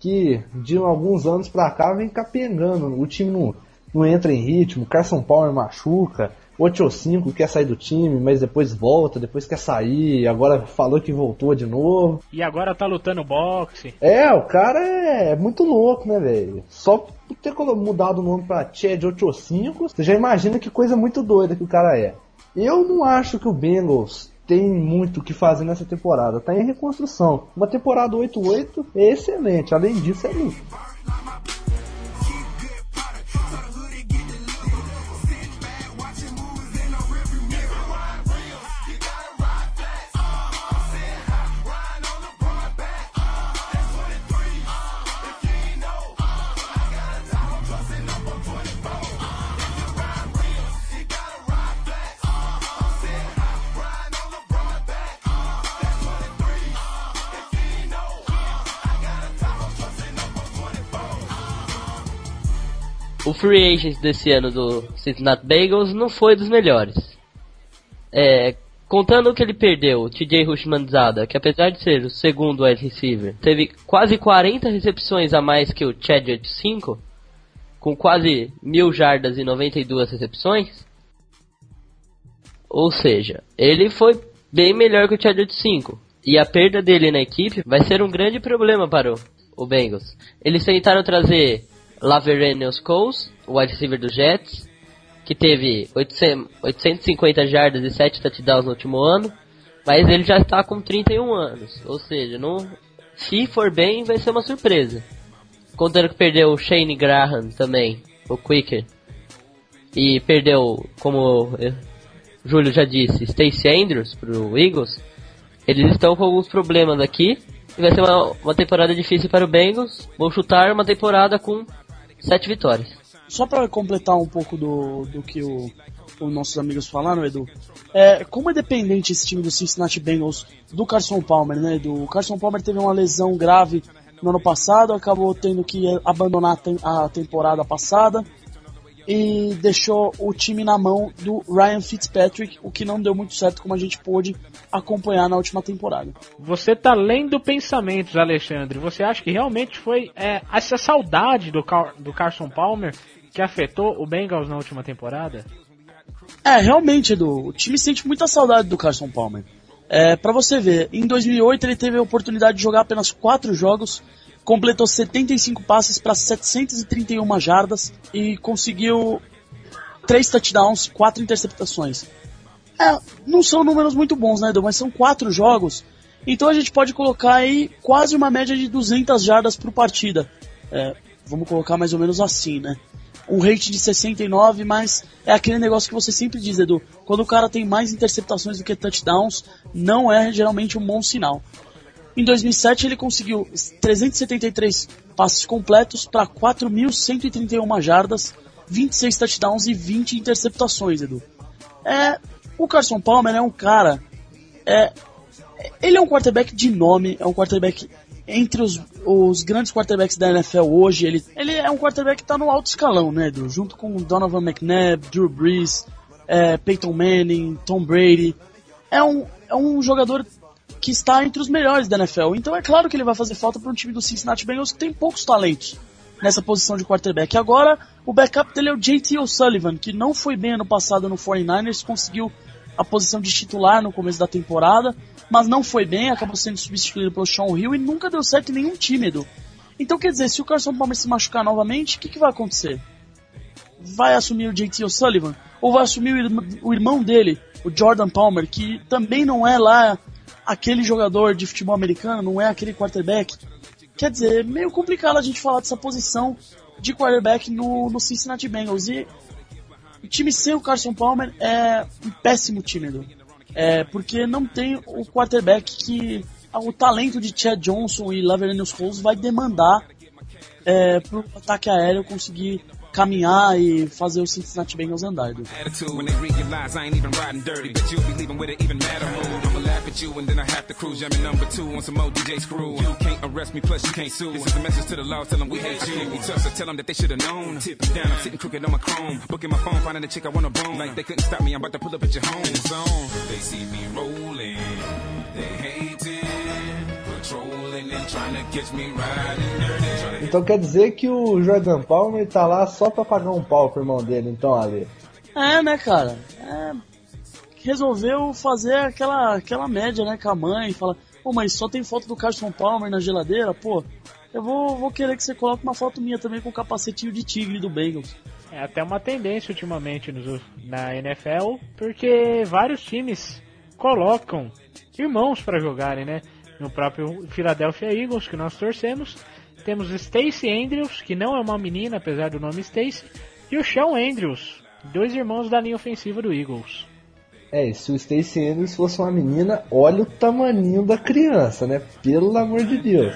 que de alguns anos pra cá vem capengando. O time não, não entra em ritmo, Carson Palmer machuca, o 5 quer sair do time, mas depois volta, depois quer sair, agora falou que voltou de novo. E agora tá lutando boxe. É, o cara é muito louco, né, velho? Só por ter mudado o nome pra Chad 85, você já imagina que coisa muito doida que o cara é. Eu não acho que o Bengals tem muito o que fazer nessa temporada. Tá em reconstrução. Uma temporada 8-8 é excelente. Além disso, é luto. O free agent desse ano do Cincinnati Bengals não foi dos melhores. É, contando que ele perdeu, o TJ Hushmanzada, que apesar de ser o segundo wide receiver, teve quase 40 recepções a mais que o Chadwick 5, com quase mil jardas e 92 recepções. Ou seja, ele foi bem melhor que o Chadwick 5. E a perda dele na equipe vai ser um grande problema para o, o Bengals. Eles tentaram trazer Laveranues Coles, o wide receiver do Jets, que teve 800, 850 jardas e 7 touchdowns no último ano, mas ele já está com 31 anos. Ou seja, não, se for bem, vai ser uma surpresa. Contando que perdeu o Shane Graham também, o Quicker. E perdeu, como o Júlio já disse, Stacey Andrews pro Eagles. Eles estão com alguns problemas aqui. E vai ser uma, uma temporada difícil para o Bengals. Vou chutar uma temporada com 7 vitórias. Só para completar um pouco do, do que os nossos amigos falaram, Edu. É, como é dependente esse time do Cincinnati Bengals do Carson Palmer, né, Edu? O Carson Palmer teve uma lesão grave no ano passado, acabou tendo que abandonar a temporada passada e deixou o time na mão do Ryan Fitzpatrick, o que não deu muito certo como a gente pôde acompanhar na última temporada. Você tá lendo pensamentos, Alexandre. Você acha que realmente foi é, essa saudade do, Car do Carson Palmer que afetou o Bengals na última temporada? É, realmente, Edu. O time sente muita saudade do Carson Palmer. É, para você ver, em 2008 ele teve a oportunidade de jogar apenas 4 jogos, completou 75 passes para 731 jardas e conseguiu 3 touchdowns, 4 interceptações. É, não são números muito bons, né, Edu? Mas são 4 jogos, então a gente pode colocar aí quase uma média de 200 jardas por partida. É, vamos colocar mais ou menos assim, né? um rate de 69, mas é aquele negócio que você sempre diz, Edu. Quando o cara tem mais interceptações do que touchdowns, não é geralmente um bom sinal. Em 2007 ele conseguiu 373 passes completos para 4.131 jardas, 26 touchdowns e 20 interceptações, Edu. É, o Carson Palmer é um cara, é, ele é um quarterback de nome, é um quarterback entre os, os grandes quarterbacks da NFL hoje, ele, ele é um quarterback que está no alto escalão, né, Edu? Junto com Donovan McNabb, Drew Brees, é, Peyton Manning, Tom Brady. É um, é um jogador que está entre os melhores da NFL. Então é claro que ele vai fazer falta para um time do Cincinnati Bengals que tem poucos talentos nessa posição de quarterback. Agora, o backup dele é o JT O'Sullivan, que não foi bem ano passado no 49ers, conseguiu a posição de titular no começo da temporada, mas não foi bem, acabou sendo substituído pelo Sean Hill e nunca deu certo em nenhum tímido. Então quer dizer, se o Carson Palmer se machucar novamente, o que, que vai acontecer? Vai assumir o JT O'Sullivan? Ou vai assumir o irmão dele, o Jordan Palmer, que também não é lá aquele jogador de futebol americano, não é aquele quarterback? Quer dizer, é meio complicado a gente falar dessa posição de quarterback no, no Cincinnati Bengals. E o time sem o Carson Palmer é um péssimo time. É, porque não tem o quarterback que o talento de Chad Johnson e Laveranues Rose vai demandar é, para o ataque aéreo conseguir caminhar e fazer o Cincinnati Bengals andar. You me, crooked on my chrome. Booking my phone, finding a chick I want bone. Like they couldn't stop me, I'm about to pull up at your home. Zone. They see me rolling, Então quer dizer que o Jordan Palmer tá lá só pra pagar um pau pro irmão dele, então, Ali. É, né, cara? É, resolveu fazer aquela, aquela média, né, com a mãe, fala, pô, mas só tem foto do Carson Palmer na geladeira, pô, eu vou, vou querer que você coloque uma foto minha também com o capacetinho de tigre do Bengals. É até uma tendência ultimamente nos, na NFL, porque vários times colocam irmãos para jogarem, né? No próprio Philadelphia Eagles, que nós torcemos, temos Stacey Andrews, que não é uma menina, apesar do nome Stacey, e o Sean Andrews, dois irmãos da linha ofensiva do Eagles. É, se o Stacey Andrews fosse uma menina, olha o tamaninho da criança, né? Pelo amor de Deus.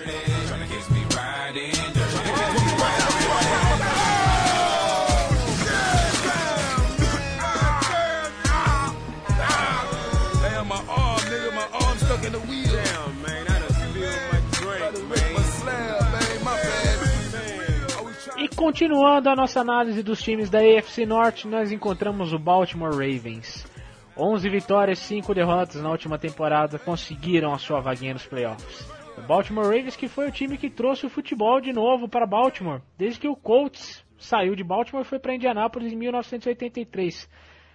Continuando a nossa análise dos times da AFC Norte, nós encontramos o Baltimore Ravens. 11 vitórias, 5 derrotas na última temporada, conseguiram a sua vaguinha nos playoffs. O Baltimore Ravens que foi o time que trouxe o futebol de novo para Baltimore, desde que o Colts saiu de Baltimore e foi para Indianápolis em 1983.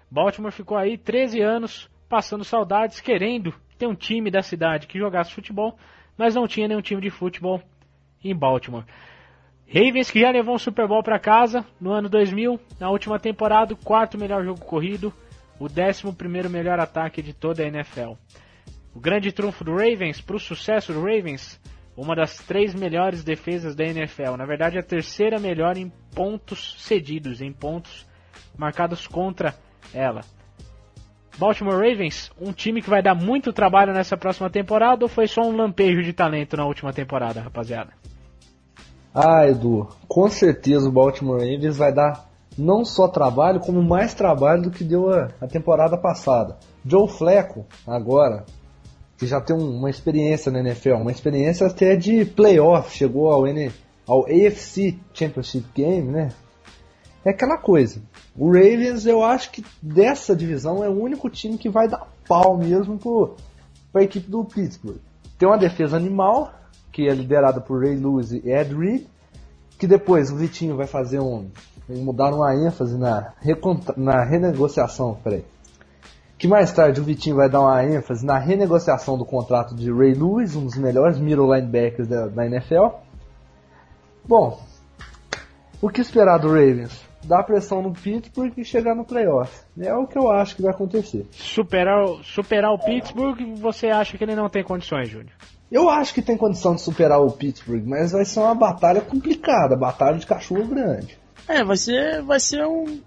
Baltimore ficou aí 13 anos passando saudades, querendo ter um time da cidade que jogasse futebol, mas não tinha nenhum time de futebol em Baltimore. Ravens que já levou um Super Bowl para casa no ano 2000, na última temporada, o quarto melhor jogo corrido, o 11 melhor ataque de toda a NFL. O grande trunfo do Ravens, para o sucesso do Ravens, uma das três melhores defesas da NFL. Na verdade, a terceira melhor em pontos cedidos, em pontos marcados contra ela. Baltimore Ravens, um time que vai dar muito trabalho nessa próxima temporada ou foi só um lampejo de talento na última temporada, rapaziada? Ah, Edu, com certeza o Baltimore Ravens vai dar não só trabalho, como mais trabalho do que deu a, a temporada passada. Joe Flacco, agora, que já tem um, uma experiência na NFL, uma experiência até de playoff, chegou ao, N, ao AFC Championship Game, né? É aquela coisa. O Ravens, eu acho que dessa divisão é o único time que vai dar pau mesmo para a equipe do Pittsburgh. Tem uma defesa animal, que é liderada por Ray Lewis e Ed Reed, que depois o Vitinho vai fazer um, mudar uma ênfase na, na renegociação, peraí. Que mais tarde o Vitinho vai dar uma ênfase na renegociação do contrato de Ray Lewis, um dos melhores middle linebackers da, da NFL. Bom, o que esperar do Ravens? Dar pressão no Pittsburgh e chegar no playoff. É o que eu acho que vai acontecer. Superar, superar o Pittsburgh, você acha que ele não tem condições, Júnior? Eu acho que tem condição de superar o Pittsburgh, mas vai ser uma batalha complicada, batalha de cachorro grande. É, vai ser, vai ser um,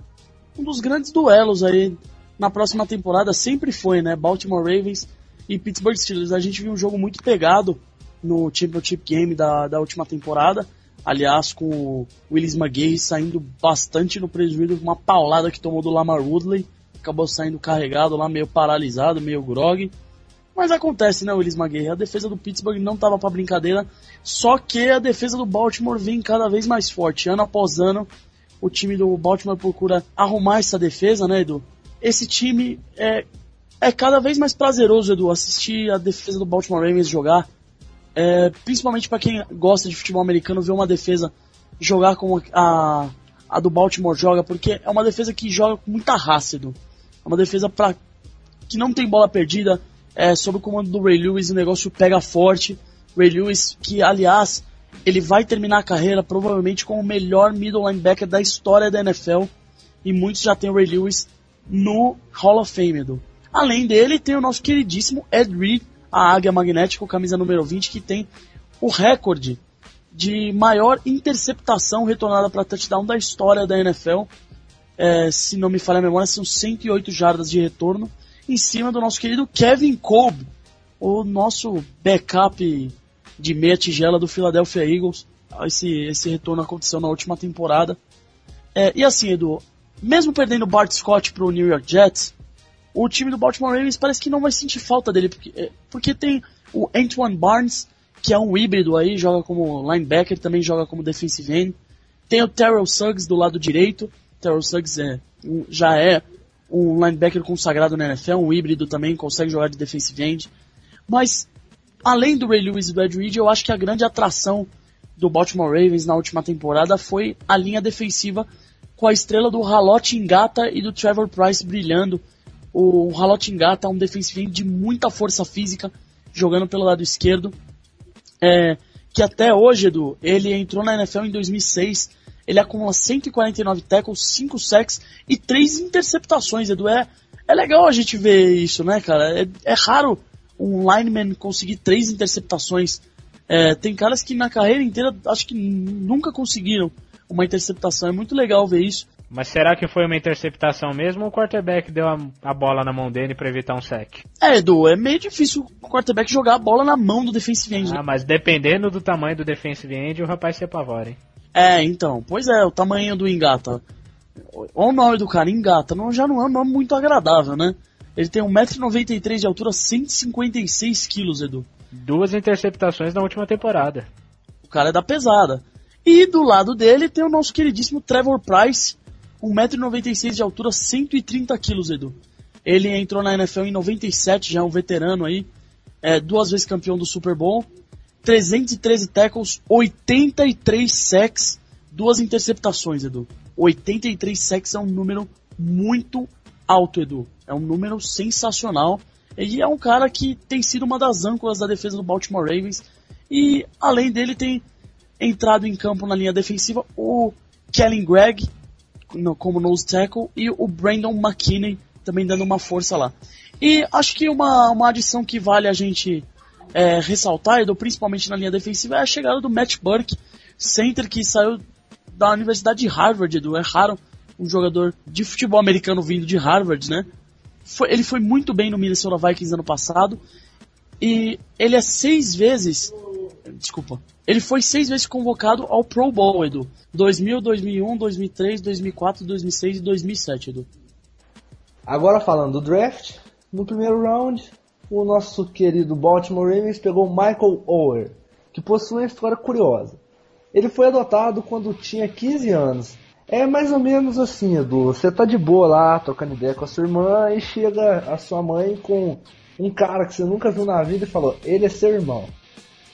um dos grandes duelos aí na próxima temporada. Sempre foi, né? Baltimore Ravens e Pittsburgh Steelers. A gente viu um jogo muito pegado no Championship Game da, da última temporada. Aliás, com o Willis McGay saindo bastante no prejuízo, uma paulada que tomou do Lamar Woodley. Acabou saindo carregado lá, meio paralisado, meio grog. Mas acontece, né, Willis McGay? A defesa do Pittsburgh não estava para brincadeira. Só que a defesa do Baltimore vem cada vez mais forte, ano após ano o time do Baltimore procura arrumar essa defesa, né, Edu? Esse time é, é cada vez mais prazeroso, Edu, assistir a defesa do Baltimore Ravens jogar. É, principalmente para quem gosta de futebol americano, ver uma defesa jogar como a, a do Baltimore joga, porque é uma defesa que joga com muita raça, Edu. É uma defesa pra, que não tem bola perdida, é, sob o comando do Ray Lewis o negócio pega forte. Ray Lewis, que aliás ele vai terminar a carreira provavelmente como o melhor middle linebacker da história da NFL. E muitos já têm o Ray Lewis no Hall of Fame. Do. Além dele, tem o nosso queridíssimo Ed Reed, a águia magnética, camisa número 20, que tem o recorde de maior interceptação retornada para touchdown da história da NFL. É, se não me falha a memória, são 108 jardas de retorno em cima do nosso querido Kevin Kolb, o nosso backup de meia tigela do Philadelphia Eagles. Esse, esse retorno aconteceu na última temporada. É, e assim, Edu, mesmo perdendo o Bart Scott para o New York Jets, o time do Baltimore Ravens parece que não vai sentir falta dele, porque, é, porque tem o Antoine Barnes, que é um híbrido aí, joga como linebacker, também joga como defensive end. Tem o Terrell Suggs do lado direito. Terrell Suggs é, já é um linebacker consagrado na NFL, um híbrido também, consegue jogar de defensive end. Mas além do Ray Lewis e do Ed Reed, eu acho que a grande atração do Baltimore Ravens na última temporada foi a linha defensiva com a estrela do Halot Ngata e do Trevor Price brilhando. O Halot Ngata é um defensivo de muita força física, jogando pelo lado esquerdo. É, que até hoje, Edu, ele entrou na NFL em 2006. Ele acumula 149 tackles, 5 sacks e 3 interceptações, Edu. É, é legal a gente ver isso, né, cara? É, é raro um lineman conseguir três interceptações. É, tem caras que na carreira inteira acho que nunca conseguiram uma interceptação. É muito legal ver isso. Mas será que foi uma interceptação mesmo ou o quarterback deu a, a bola na mão dele para evitar um sec? É, Edu, é meio difícil o quarterback jogar a bola na mão do defensive end. Né? Ah, mas dependendo do tamanho do defensive end, o rapaz se apavora, hein? É, então, pois é, o tamanho do engata. Olha o nome do cara, engata, não, já não é um nome muito agradável, né? Ele tem 1,93m de altura, 156 quilos, Edu. Duas interceptações na última temporada. O cara é da pesada. E do lado dele tem o nosso queridíssimo Trevor Price, 1,96m de altura, 130kg, Edu. Ele entrou na NFL em 97, já é um veterano aí, é, duas vezes campeão do Super Bowl, 313 tackles, 83 sacks, duas interceptações, Edu. 83 sacks é um número muito alto, Edu. É um número sensacional. E é um cara que tem sido uma das âncoras da defesa do Baltimore Ravens. E além dele tem entrado em campo na linha defensiva o Kellen Gregg como nose tackle e o Brandon McKinney também dando uma força lá. E acho que uma, uma adição que vale a gente é, ressaltar, Edu, principalmente na linha defensiva, é a chegada do Matt Burke, center que saiu da Universidade de Harvard, Edu. É raro um jogador de futebol americano vindo de Harvard, né? Foi, ele foi muito bem no Minnesota Vikings ano passado. E ele é seis vezes. Desculpa. Ele foi seis vezes convocado ao Pro Bowl, Edu. 2000, 2001, 2003, 2004, 2006 e 2007, Edu. Agora falando do draft, no primeiro round, o nosso querido Baltimore Ravens pegou Michael Ower, que possui uma história curiosa. Ele foi adotado quando tinha 15 anos. É mais ou menos assim, Edu. Você tá de boa lá, trocando ideia com a sua irmã, e chega a sua mãe com um cara que você nunca viu na vida e falou, ele é seu irmão.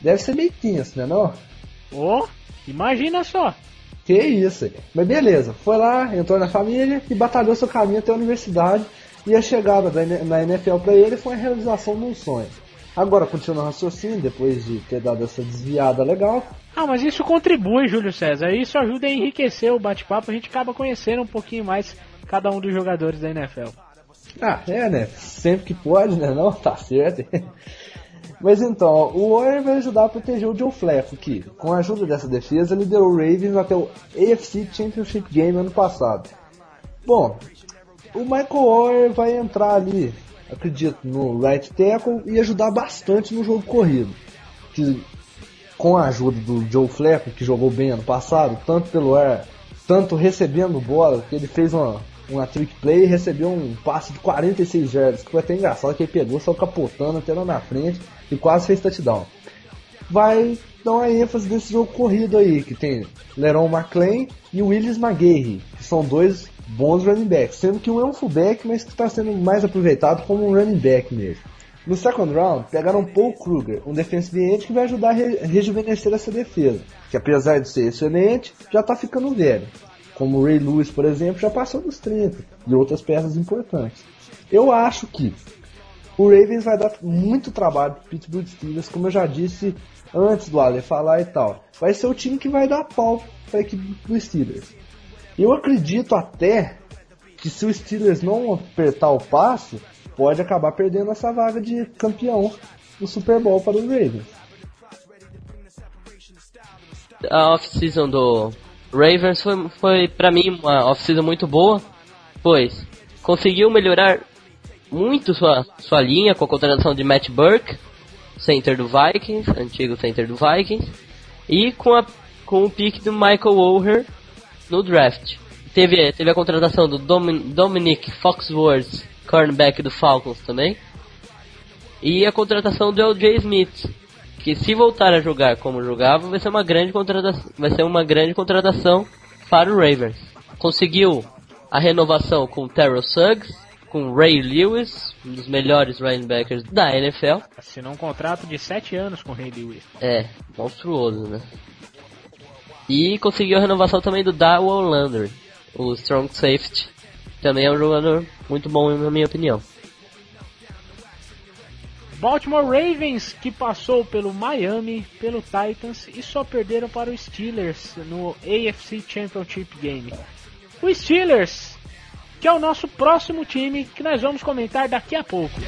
Deve ser meio tenso, né não? Ô, oh, imagina só. Que isso, mas beleza, foi lá, entrou na família e batalhou seu caminho até a universidade e a chegada na NFL para ele foi a realização de um sonho. Agora, continua o raciocínio, depois de ter dado essa desviada legal. Ah, mas isso contribui, Júlio César. Isso ajuda a enriquecer o bate-papo. A gente acaba conhecendo um pouquinho mais cada um dos jogadores da NFL. Ah, é, né? Sempre que pode, né? Não, tá certo. *laughs* Mas então, o Warrior vai ajudar a proteger o Joe Flacco, que, com a ajuda dessa defesa, liderou o Ravens até o AFC Championship Game ano passado. Bom, o Michael Warrior vai entrar ali acredito, no right tackle e ajudar bastante no jogo corrido. Que com a ajuda do Joe Flacco, que jogou bem ano passado, tanto pelo ar, tanto recebendo bola, que ele fez uma, uma trick play e recebeu um passe de 46 jardas, que foi até engraçado que ele pegou, só capotando até lá na frente e quase fez touchdown. Vai dar uma ênfase nesse jogo corrido aí, que tem Leron McLean e Willis McGahey, que são dois bons running backs, sendo que um é um fullback, mas que está sendo mais aproveitado como um running back mesmo. No second round, pegaram Paul Kruger, um defensive end que vai ajudar a re rejuvenescer essa defesa, que apesar de ser excelente, já está ficando velho. Como o Ray Lewis, por exemplo, já passou dos 30, e outras peças importantes. Eu acho que o Ravens vai dar muito trabalho para Pittsburgh Steelers, como eu já disse antes do Ale falar e tal. Vai ser o time que vai dar pau para a equipe do Steelers. Eu acredito até que se o Steelers não apertar o passo, pode acabar perdendo essa vaga de campeão do Super Bowl para os Ravens. A off-season do Ravens foi, foi para mim uma off-season muito boa, pois conseguiu melhorar muito sua, sua linha com a contratação de Matt Burke, center do Vikings, antigo center do Vikings, e com, a, com o pick do Michael Oher no draft. Teve, teve a contratação do Domin, Dominic Foxworth, cornerback do Falcons também. E a contratação do LJ Smith, que se voltar a jogar como jogava, vai ser uma grande contratação, vai ser uma grande contratação para o Ravens. Conseguiu a renovação com Terrell Suggs, com Ray Lewis, um dos melhores linebackers da NFL. Assinou um contrato de 7 anos com Ray Lewis. É, monstruoso, né? E conseguiu a renovação também do Darwell Lander, o Strong Safety. Também é um jogador muito bom na minha opinião. Baltimore Ravens que passou pelo Miami, pelo Titans e só perderam para os Steelers no AFC Championship Game. O Steelers, que é o nosso próximo time que nós vamos comentar daqui a pouco.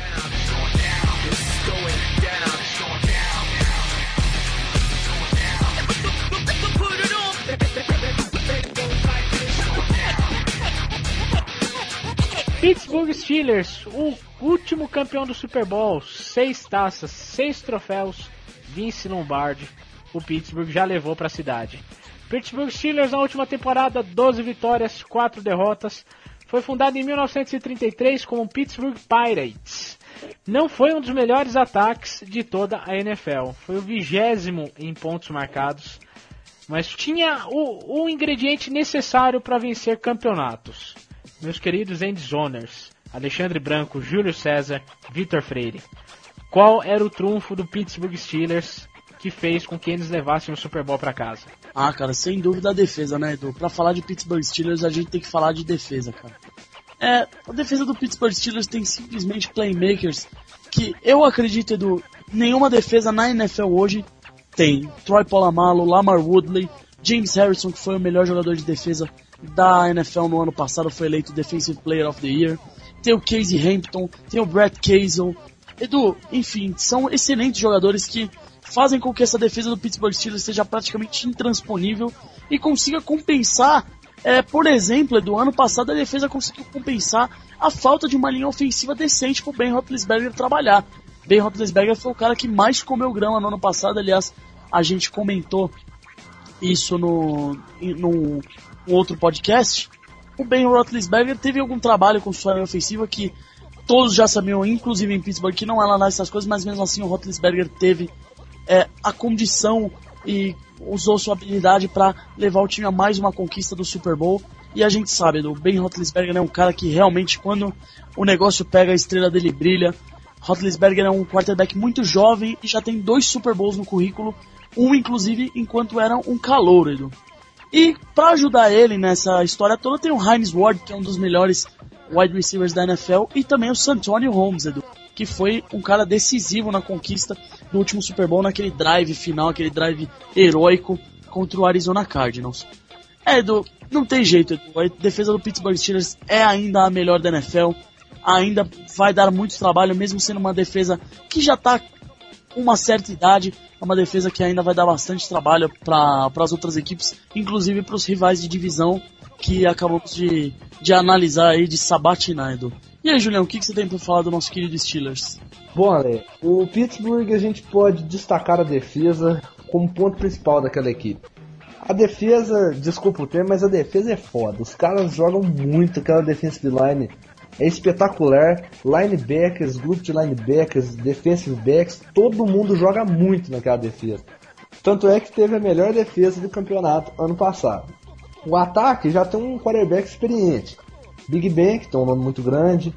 Pittsburgh Steelers, o último campeão do Super Bowl, seis taças, seis troféus, Vince Lombardi, o Pittsburgh já levou para a cidade. Pittsburgh Steelers na última temporada, 12 vitórias, 4 derrotas. Foi fundado em 1933 como Pittsburgh Pirates. Não foi um dos melhores ataques de toda a NFL. Foi o vigésimo em pontos marcados mas tinha o, o ingrediente necessário para vencer campeonatos. Meus queridos endzoners, Alexandre Branco, Júlio César, Vitor Freire. Qual era o trunfo do Pittsburgh Steelers que fez com que eles levassem o Super Bowl para casa? Ah, cara, sem dúvida a defesa, né, Edu? Pra falar de Pittsburgh Steelers, a gente tem que falar de defesa, cara. É, a defesa do Pittsburgh Steelers tem simplesmente playmakers que eu acredito, Edu, nenhuma defesa na NFL hoje tem. Troy Polamalu, Lamar Woodley, James Harrison, que foi o melhor jogador de defesa da NFL no ano passado, foi eleito Defensive Player of the Year. Tem o Casey Hampton, tem o Brett Casel. Edu, enfim, são excelentes jogadores que fazem com que essa defesa do Pittsburgh Steelers seja praticamente intransponível e consiga compensar é, por exemplo, do ano passado a defesa conseguiu compensar a falta de uma linha ofensiva decente para o Ben Roethlisberger trabalhar. Ben Roethlisberger foi o cara que mais comeu grama no ano passado, aliás, a gente comentou isso no, no, outro podcast. O Ben Roethlisberger teve algum trabalho com sua linha ofensiva que todos já sabiam, inclusive em Pittsburgh, que não é lá essas coisas, mas mesmo assim o Roethlisberger teve é, a condição e usou sua habilidade para levar o time a mais uma conquista do Super Bowl. E a gente sabe, o Ben Roethlisberger é um cara que realmente, quando o negócio pega, a estrela dele brilha. Roethlisberger é um quarterback muito jovem e já tem dois Super Bowls no currículo, um inclusive enquanto era um calouro, Edu. E para ajudar ele nessa história toda tem o Heinz Ward, que é um dos melhores wide receivers da NFL, e também o Santonio Holmes, Edu, que foi um cara decisivo na conquista do último Super Bowl, naquele drive final, aquele drive heróico contra o Arizona Cardinals. É, Edu, não tem jeito, Edu. A defesa do Pittsburgh Steelers é ainda a melhor da NFL, ainda vai dar muito trabalho, mesmo sendo uma defesa que já está uma certa idade, é uma defesa que ainda vai dar bastante trabalho para as outras equipes, inclusive para os rivais de divisão que acabamos de, de analisar aí, de sabatinar, Edu. E aí, Julião, o que, que você tem para falar do nosso querido Steelers? Bom, Ale, o Pittsburgh a gente pode destacar a defesa como ponto principal daquela equipe. A defesa, desculpa o termo, mas a defesa é foda. Os caras jogam muito, aquela defensive line é espetacular. Linebackers, grupo de linebackers, defensive backs, todo mundo joga muito naquela defesa. Tanto é que teve a melhor defesa do campeonato ano passado. O ataque já tem um quarterback experiente. Big Ben, que tem um nome muito grande.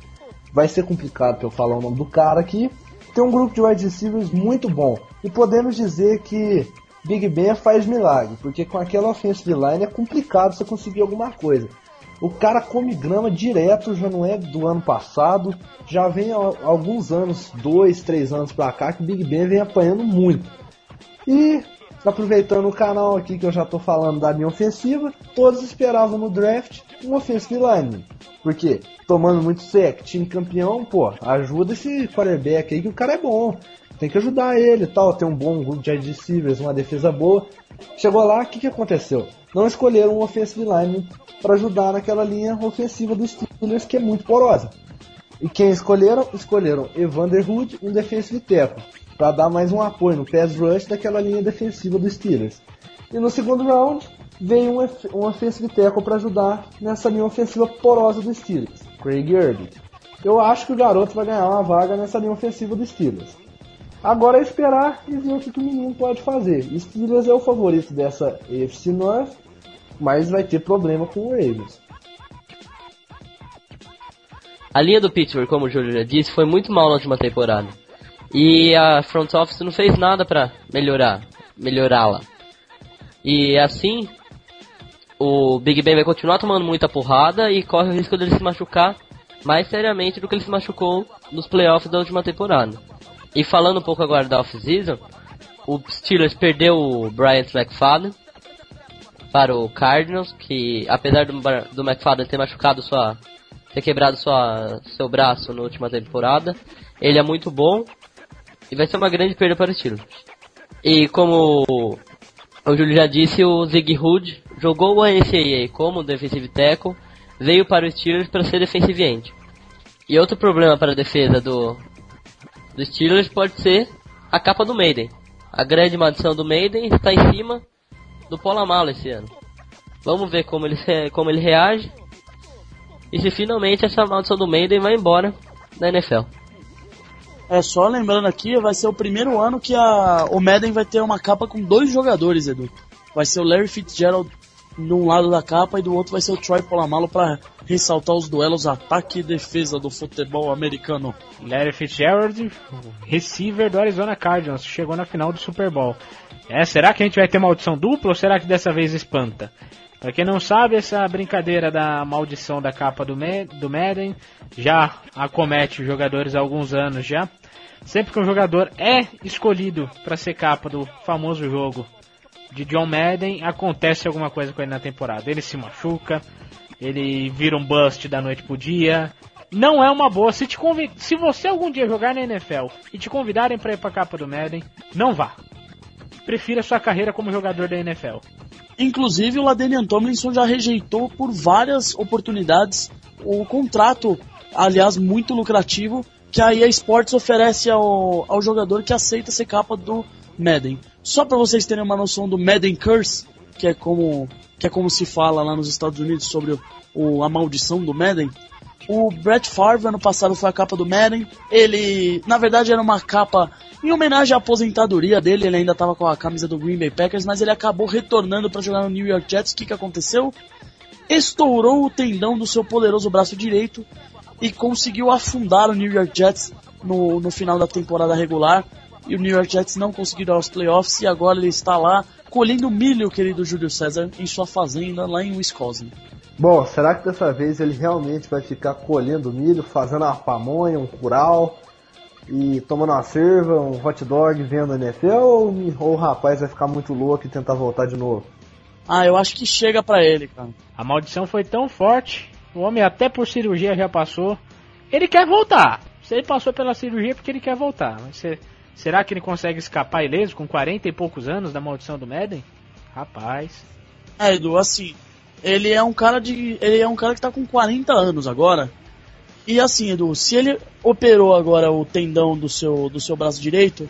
Vai ser complicado para eu falar o nome do cara aqui. Tem um grupo de wide receivers muito bom. E podemos dizer que Big Ben faz milagre, porque com aquela offensive line é complicado você conseguir alguma coisa. O cara come grama direto, já não é do ano passado, já vem há alguns anos, dois, três anos pra cá, que o Big Ben vem apanhando muito. E aproveitando o canal aqui que eu já tô falando da minha ofensiva, todos esperavam no draft um offensive line. Porque tomando muito sec, time campeão, pô, ajuda esse quarterback aí que o cara é bom. Tem que ajudar ele tal, tem um bom grupo de receivers, uma defesa boa. Chegou lá, o que, que aconteceu? Não escolheram um offensive line para ajudar naquela linha ofensiva dos Steelers que é muito porosa. E quem escolheram? Escolheram Evander Hood, um defensive tackle para dar mais um apoio no pass rush daquela linha defensiva dos Steelers. E no segundo round veio um, um offensive tackle para ajudar nessa linha ofensiva porosa dos Steelers, Craig Irving. Eu acho que o garoto vai ganhar uma vaga nessa linha ofensiva dos Steelers. Agora é esperar e ver o que, o menino pode fazer. Steelers é o favorito dessa AFC North, mas vai ter problema com o Ravens. A linha do Pittsburgh, como o Júlio já disse, foi muito mal na última temporada. E a front office não fez nada para melhorar, melhorá-la. E assim, o Big Ben vai continuar tomando muita porrada e corre o risco dele se machucar mais seriamente do que ele se machucou nos playoffs da última temporada. E falando um pouco agora da off-season, o Steelers perdeu o Bryant McFadden para o Cardinals, que apesar do, do McFadden ter machucado sua ter quebrado sua, seu braço na última temporada, ele é muito bom e vai ser uma grande perda para o Steelers. E como o Júlio já disse, o Zig Hood jogou o NCAA como defensive tackle, veio para o Steelers para ser defensive end. E outro problema para a defesa do, do Steelers pode ser a capa do Maiden. A grande maldição do Maiden está em cima do Polamalo esse ano. Vamos ver como ele, como ele reage. E se finalmente essa maldição do Maiden vai embora da NFL. É, só lembrando aqui, vai ser o primeiro ano que a, o Madden vai ter uma capa com dois jogadores, Edu. vai ser o Larry Fitzgerald num lado da capa e do outro vai ser o Troy Polamalu para ressaltar os duelos ataque e defesa do futebol americano. Larry Fitzgerald, receiver do Arizona Cardinals, chegou na final do Super Bowl. É, será que a gente vai ter maldição dupla ou será que dessa vez espanta? Pra quem não sabe, essa brincadeira da maldição da capa do, do Madden já acomete os jogadores há alguns anos já. Sempre que um jogador é escolhido para ser capa do famoso jogo de John Madden, acontece alguma coisa com ele na temporada. Ele se machuca, ele vira um bust da noite pro dia. Não é uma boa. Se, te. Se você algum dia jogar na NFL e te convidarem para ir pra capa do Madden, não vá. Prefira sua carreira como jogador da NFL. Inclusive, o Ladenian Tomlinson já rejeitou por várias oportunidades o contrato, aliás, muito lucrativo, que a EA Sports oferece ao, ao jogador que aceita ser capa do Madden. Só para vocês terem uma noção do Madden Curse, que é como, que é como se fala lá nos Estados Unidos sobre o, a maldição do Madden. O Brett Favre ano passado foi a capa do Madden. Ele, na verdade, era uma capa em homenagem à aposentadoria dele. Ele ainda estava com a camisa do Green Bay Packers, mas ele acabou retornando para jogar no New York Jets. O que, que aconteceu? Estourou o tendão do seu poderoso braço direito e conseguiu afundar o New York Jets no, no final da temporada regular. E o New York Jets não conseguiu ir aos playoffs e agora ele está lá colhendo milho, querido Júlio César, em sua fazenda lá em Wisconsin. Bom, será que dessa vez ele realmente vai ficar colhendo milho, fazendo uma pamonha, um curau e tomando uma cerva, um hot dog vendo a NFL ou, ou o rapaz vai ficar muito louco e tentar voltar de novo? Ah, eu acho que chega para ele, cara. A maldição foi tão forte, o homem até por cirurgia já passou. Ele quer voltar. Se ele passou pela cirurgia é porque ele quer voltar. Mas se, será que ele consegue escapar ileso com 40 e poucos anos da maldição do Madden? Rapaz. É, Edu, assim, ele é um cara de. Ele é um cara que tá com 40 anos agora. E assim, Edu, se ele operou agora o tendão do seu, do seu braço direito,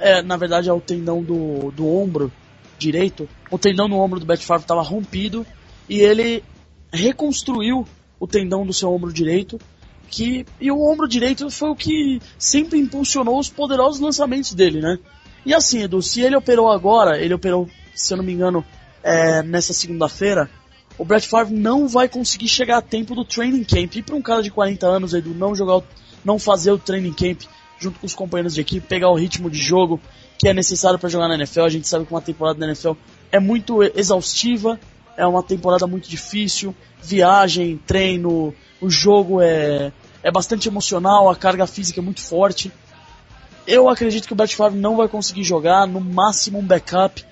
é, na verdade é o tendão do, do ombro direito, o tendão no ombro do Brett Favre estava rompido e ele reconstruiu o tendão do seu ombro direito, que e o ombro direito foi o que sempre impulsionou os poderosos lançamentos dele, né? E assim, Edu, se ele operou agora, ele operou, se eu não me engano, é, nessa segunda-feira, o Brett Favre não vai conseguir chegar a tempo do training camp. E para um cara de 40 anos, Edu, não jogar, não fazer o training camp junto com os companheiros de equipe, pegar o ritmo de jogo que é necessário para jogar na NFL. A gente sabe que uma temporada da NFL é muito exaustiva, é uma temporada muito difícil, viagem, treino, o jogo é, é bastante emocional, a carga física é muito forte. Eu acredito que o Brett não vai conseguir jogar, no máximo um backup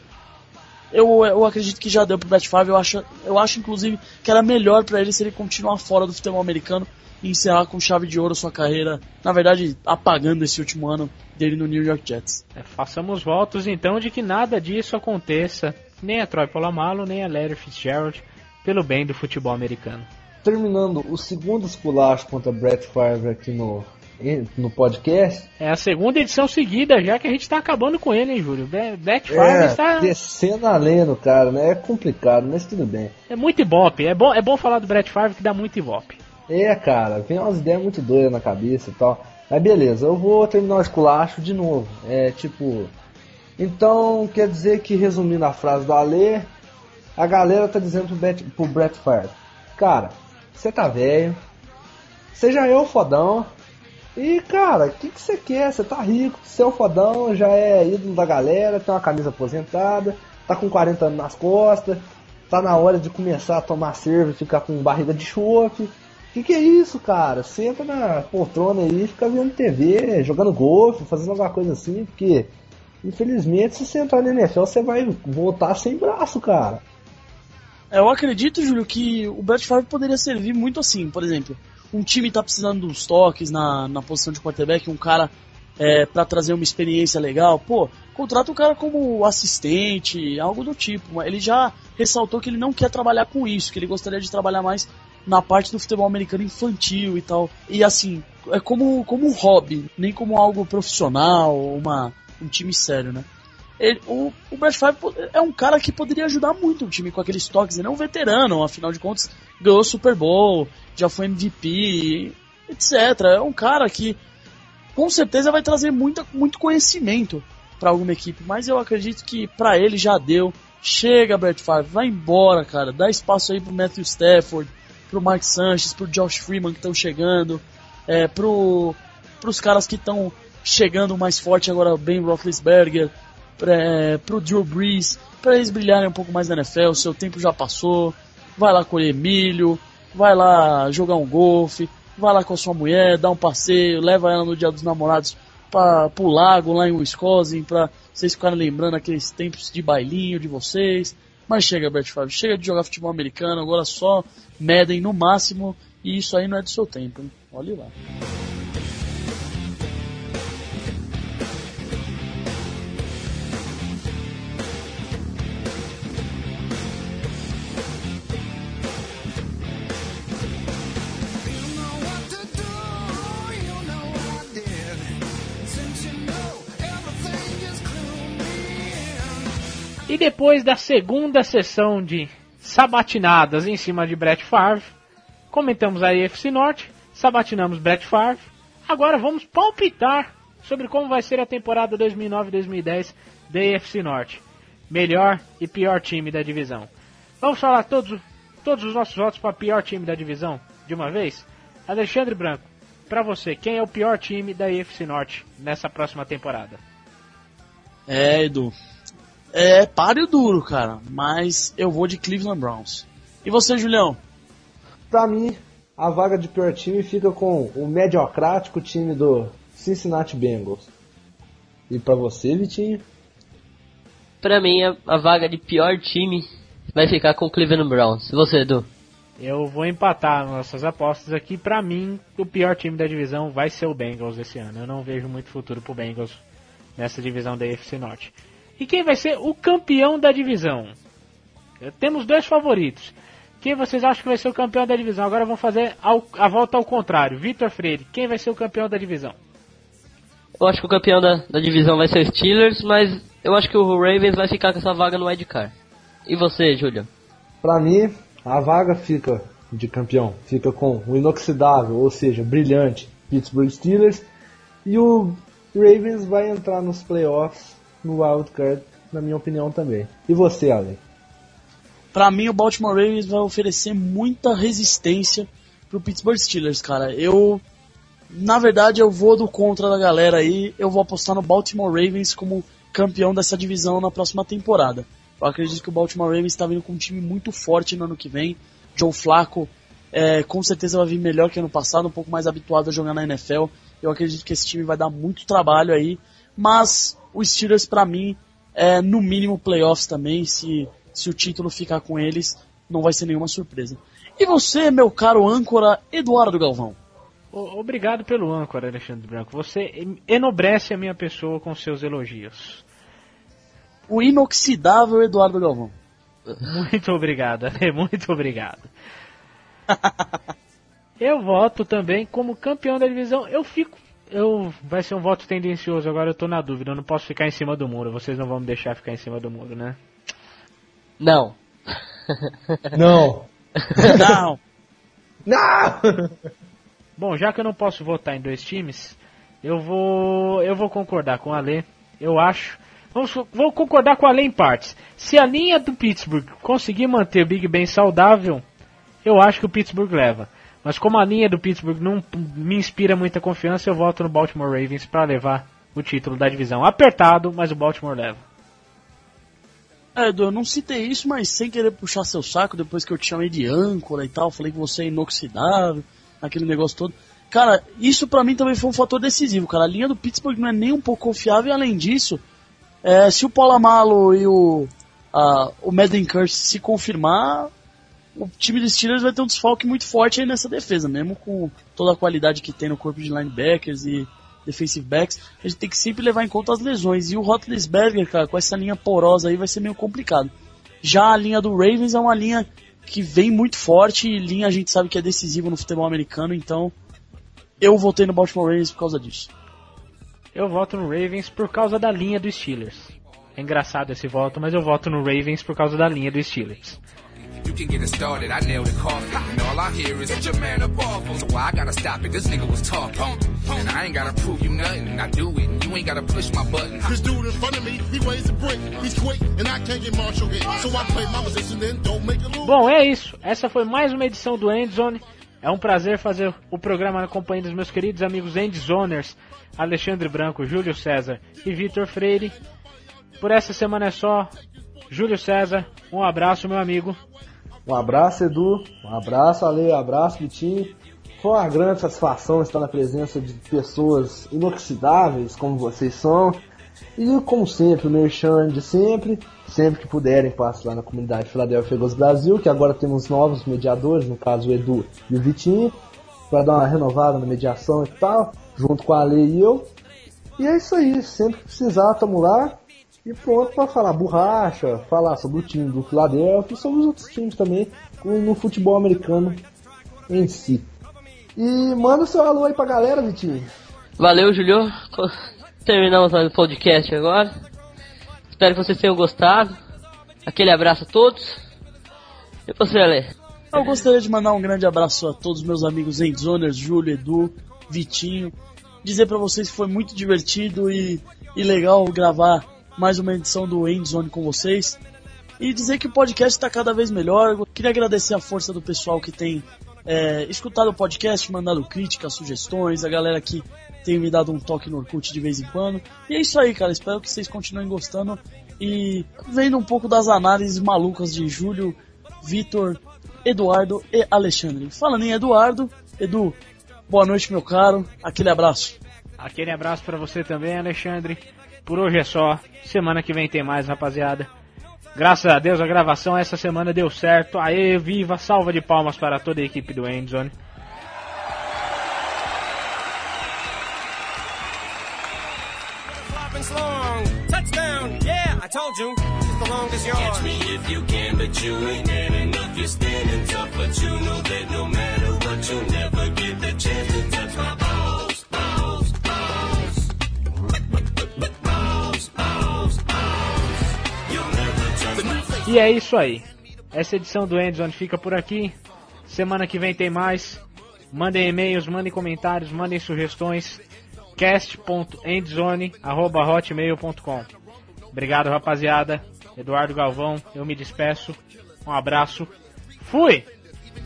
eu, eu acredito que já deu pro Brett. Eu acho, eu acho inclusive que era melhor para ele se ele continuar fora do futebol americano e encerrar com chave de ouro sua carreira. Na verdade, apagando esse último ano dele no New York Jets. É, façamos votos então de que nada disso aconteça, nem a Troy Polamalu, nem a Larry Fitzgerald, pelo bem do futebol americano. Terminando o segundo esculacho contra Brett Favre aqui no no podcast. É a segunda edição seguida já que a gente tá acabando com ele, hein, Júlio? Black Friday é, está. Descendo além no cara, né? É complicado, mas tudo bem. É muito ibope. É bom, é bom falar do Brett Favre que dá muito ibope. É, cara, vem umas ideias muito doidas na cabeça e tal. Mas beleza, eu vou terminar o esculacho de novo. É tipo. Então, quer dizer que, resumindo a frase do Alê, a galera tá dizendo pro Brett, pro Brett Favre: Cara, você tá velho, seja eu fodão, e, cara, o que, que você quer? Você tá rico, seu fodão, já é ídolo da galera, tem uma camisa aposentada, tá com 40 anos nas costas, tá na hora de começar a tomar cerveja e ficar com barriga de chope. Que que é isso, cara? Senta na poltrona aí, fica vendo TV, jogando golfe, fazendo alguma coisa assim, porque infelizmente se você entrar na NFL você vai voltar sem braço, cara. Eu acredito, Júlio, que o Brett Favre poderia servir muito assim, por exemplo um time está precisando dos toques na, na posição de quarterback, um cara é, para trazer uma experiência legal, pô, contrata o cara como assistente, algo do tipo. Ele já ressaltou que ele não quer trabalhar com isso, que ele gostaria de trabalhar mais na parte do futebol americano infantil e tal. E assim, é como, como um hobby, nem como algo profissional, uma, um time sério, né? Ele, o, o Brad Favre é um cara que poderia ajudar muito o time com aqueles toques. Ele é um veterano, afinal de contas, ganhou Super Bowl, já foi MVP, etc. É um cara que com certeza vai trazer muita, muito conhecimento para alguma equipe, mas eu acredito que para ele já deu, Chega, Brett Favre, vai embora, cara. Dá espaço aí pro Matthew Stafford, pro Mark Sanchez, pro Josh Freeman que estão chegando, é, pro, pros caras que estão chegando mais forte agora, Ben Roethlisberger, é, pro Drew Brees, para eles brilharem um pouco mais na NFL, seu tempo já passou. Vai lá colher milho, vai lá jogar um golfe, vai lá com a sua mulher, dá um passeio, leva ela no dia dos namorados para pro lago lá em Wisconsin, para vocês ficarem lembrando aqueles tempos de bailinho de vocês. Mas chega, Brett Favre, chega de jogar futebol americano, agora só medem no máximo, e isso aí não é do seu tempo, hein? Olhe lá. E depois da segunda sessão de sabatinadas em cima de Brett Favre, comentamos a AFC Norte, sabatinamos Brett Favre. Agora vamos palpitar sobre como vai ser a temporada 2009-2010 da AFC Norte. Melhor e pior time da divisão. Vamos falar todos, todos os nossos votos para pior time da divisão de uma vez? Alexandre Branco, para você, quem é o pior time da AFC Norte nessa próxima temporada? É, Edu, é páreo duro, cara, mas eu vou de Cleveland Browns. E você, Julião? Pra mim, a vaga de pior time fica com o mediocrático time do Cincinnati Bengals. E pra você, Vitinho? Pra mim, a, a vaga de pior time vai ficar com o Cleveland Browns. E você, Edu? Eu vou empatar nossas apostas aqui. Pra mim, o pior time da divisão vai ser o Bengals esse ano. Eu não vejo muito futuro pro Bengals nessa divisão da AFC Norte. E quem vai ser o campeão da divisão? Temos dois favoritos. Quem vocês acham que vai ser o campeão da divisão? Agora vamos fazer a volta ao contrário. Vitor Freire, quem vai ser o campeão da divisão? Eu acho que o campeão da, da divisão vai ser o Steelers, mas eu acho que o Ravens vai ficar com essa vaga no Card. E você, Júlio? Pra mim, a vaga fica de campeão. Fica com o inoxidável, ou seja, brilhante Pittsburgh Steelers. E o Ravens vai entrar nos playoffs no wildcard, na minha opinião também. E você, Ale? Para mim, o Baltimore Ravens vai oferecer muita resistência pro Pittsburgh Steelers, cara. Eu, na verdade, eu vou do contra da galera aí. Eu vou apostar no Baltimore Ravens como campeão dessa divisão na próxima temporada. Eu acredito que o Baltimore Ravens está vindo com um time muito forte no ano que vem. Joe Flacco é, com certeza vai vir melhor que ano passado, um pouco mais habituado a jogar na NFL. Eu acredito que esse time vai dar muito trabalho aí. Mas o Steelers, para mim, é no mínimo playoffs também. Se, se o título ficar com eles, não vai ser nenhuma surpresa. E você, meu caro âncora Eduardo Galvão? Obrigado pelo âncora, Alexandre Branco. Você enobrece a minha pessoa com seus elogios. O inoxidável Eduardo Galvão. Muito obrigado, muito obrigado. *laughs* Eu voto também como campeão da divisão. Eu fico eu vai ser um voto tendencioso, agora eu tô na dúvida, eu não posso ficar em cima do muro, vocês não vão me deixar ficar em cima do muro, né? Não. *laughs* Não. não. Não. Bom, já que eu não posso votar em dois times, eu vou eu vou concordar com a Lê. Eu acho Vamos, vou concordar com a lei em partes. Se a linha do Pittsburgh conseguir manter o Big Ben saudável, eu acho que o Pittsburgh leva. Mas como a linha do Pittsburgh não me inspira muita confiança, eu volto no Baltimore Ravens para levar o título da divisão. Apertado, mas o Baltimore leva. É, Edu, eu não citei isso, mas sem querer puxar seu saco, depois que eu te chamei de âncora e tal, falei que você é inoxidável, aquele negócio todo. Cara, isso para mim também foi um fator decisivo, cara. A linha do Pittsburgh não é nem um pouco confiável e além disso, é, se o Polamalo e o, a, o Madden Curse se confirmar, o time dos Steelers vai ter um desfalque muito forte aí nessa defesa, mesmo com toda a qualidade que tem no corpo de linebackers e defensive backs, a gente tem que sempre levar em conta as lesões. E o Roethlisberger, cara, com essa linha porosa aí vai ser meio complicado. Já a linha do Ravens é uma linha que vem muito forte e linha a gente sabe que é decisiva no futebol americano, então eu votei no Baltimore Ravens por causa disso. Eu voto no Ravens por causa da linha dos Steelers. É engraçado esse voto, mas eu voto no Ravens por causa da linha dos Steelers. You can get it started. I nailed. And all I hear is get your man up off him. So I gotta stop it. This nigga was talking. And I ain't gotta prove you nothing. I do it, and you ain't gotta push my button. This dude in front of me, he weighs a brick. He's quick, and I can't get Marshall hit. So I play my position, then don't make it lose. Bom, é isso. Essa foi mais uma edição do Endzone. É um prazer fazer o programa na companhia dos meus queridos amigos Endzoners, Alexandre Branco, Júlio César e Vitor Freire. Por essa semana é só. Júlio César, um abraço, meu amigo. Um abraço, Edu. Um abraço, Ale. Um abraço, Vitinho. Foi uma grande satisfação estar na presença de pessoas inoxidáveis como vocês são. E como sempre, o merchan de sempre. Sempre que puderem, passe lá na comunidade Philadelphia Fegos Brasil, que agora temos novos mediadores, no caso o Edu e o Vitinho, para dar uma renovada na mediação e tal, junto com a Ale e eu. E é isso aí, sempre que precisar, estamos lá. E pronto para falar borracha, falar sobre o time do Philadelphia e sobre os outros times também no futebol americano em si. E manda o seu alô aí pra galera, Vitinho. Valeu, Julio. Terminamos o podcast agora. Espero que vocês tenham gostado. Aquele abraço a todos. E você, Ale? Eu gostaria de mandar um grande abraço a todos meus amigos Endzoners, Júlio, Edu, Vitinho. Dizer para vocês que foi muito divertido e, e legal gravar mais uma edição do Endzone com vocês. E dizer que o podcast está cada vez melhor. Queria agradecer a força do pessoal que tem é, escutado o podcast, mandado críticas, sugestões, a galera que tem me dado um toque no Orkut de vez em quando. E é isso aí, cara. Espero que vocês continuem gostando e vendo um pouco das análises malucas de Júlio, Vitor, Eduardo e Alexandre. Falando em Eduardo, Edu, boa noite, meu caro. Aquele abraço. Aquele abraço para você também, Alexandre. Por hoje é só. Semana que vem tem mais, rapaziada. Graças a Deus a gravação essa semana deu certo. Aê, viva! Salva de palmas para toda a equipe do Endzone. You're standing tough, but you know that no matter what, you'll never get the chance to touch my balls, E é isso aí. Essa edição do Endzone fica por aqui. Semana que vem tem mais. Mandem e-mails, mandem comentários, mandem sugestões. cast.endzone.hotmail.com Obrigado, rapaziada. Eduardo Galvão, eu me despeço. Um abraço. Fui!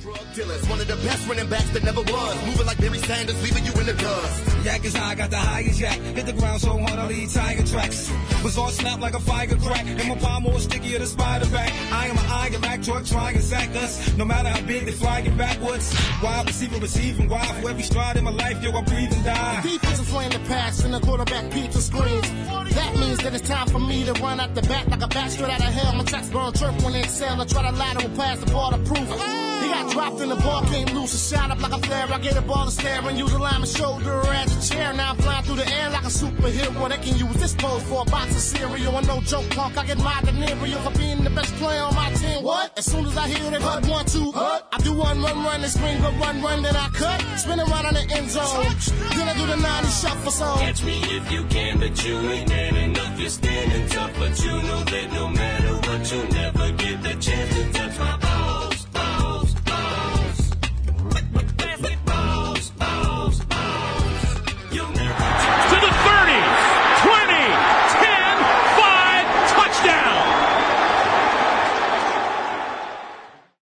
Drug dealers, one of the best running backs that never was. Moving like Barry Sanders, leaving you in the dust. Yak is high, got the highest yak. Hit the ground so hard I leave tiger tracks. Was all snapped like a fire crack. And my palm more stickier than spider back. I am an iron back truck trying to sack us. No matter how big they flying backwards. Wild receiver receiving wild for every stride in my life. Yo, I breathe and die. Defensive flame the pass and the quarterback peeps and screams. That means that it's time for me to run out the back like a bat straight out of hell. My tracks burn chirp when they excel. I try to lateral pass the ball to proof. He got dropped and the ball came loose and shot up like a flare. I get the ball a stare and use a lineman shoulder as a chair. Now I'm flying through the air like a superhero. They can use this pose for a box of cereal. And no joke punk, I get my delirium for being the best player on my team. What? As soon as I hear that hut one, two, hut, I do one, run, run, and scream, go run, run, then I cut. Spin around on the end zone. Then I do the 90 shuffle song. Catch me if you can, but you ain't man enough. You're standing tough, but you know that no matter what, you'll never get the chance to touch my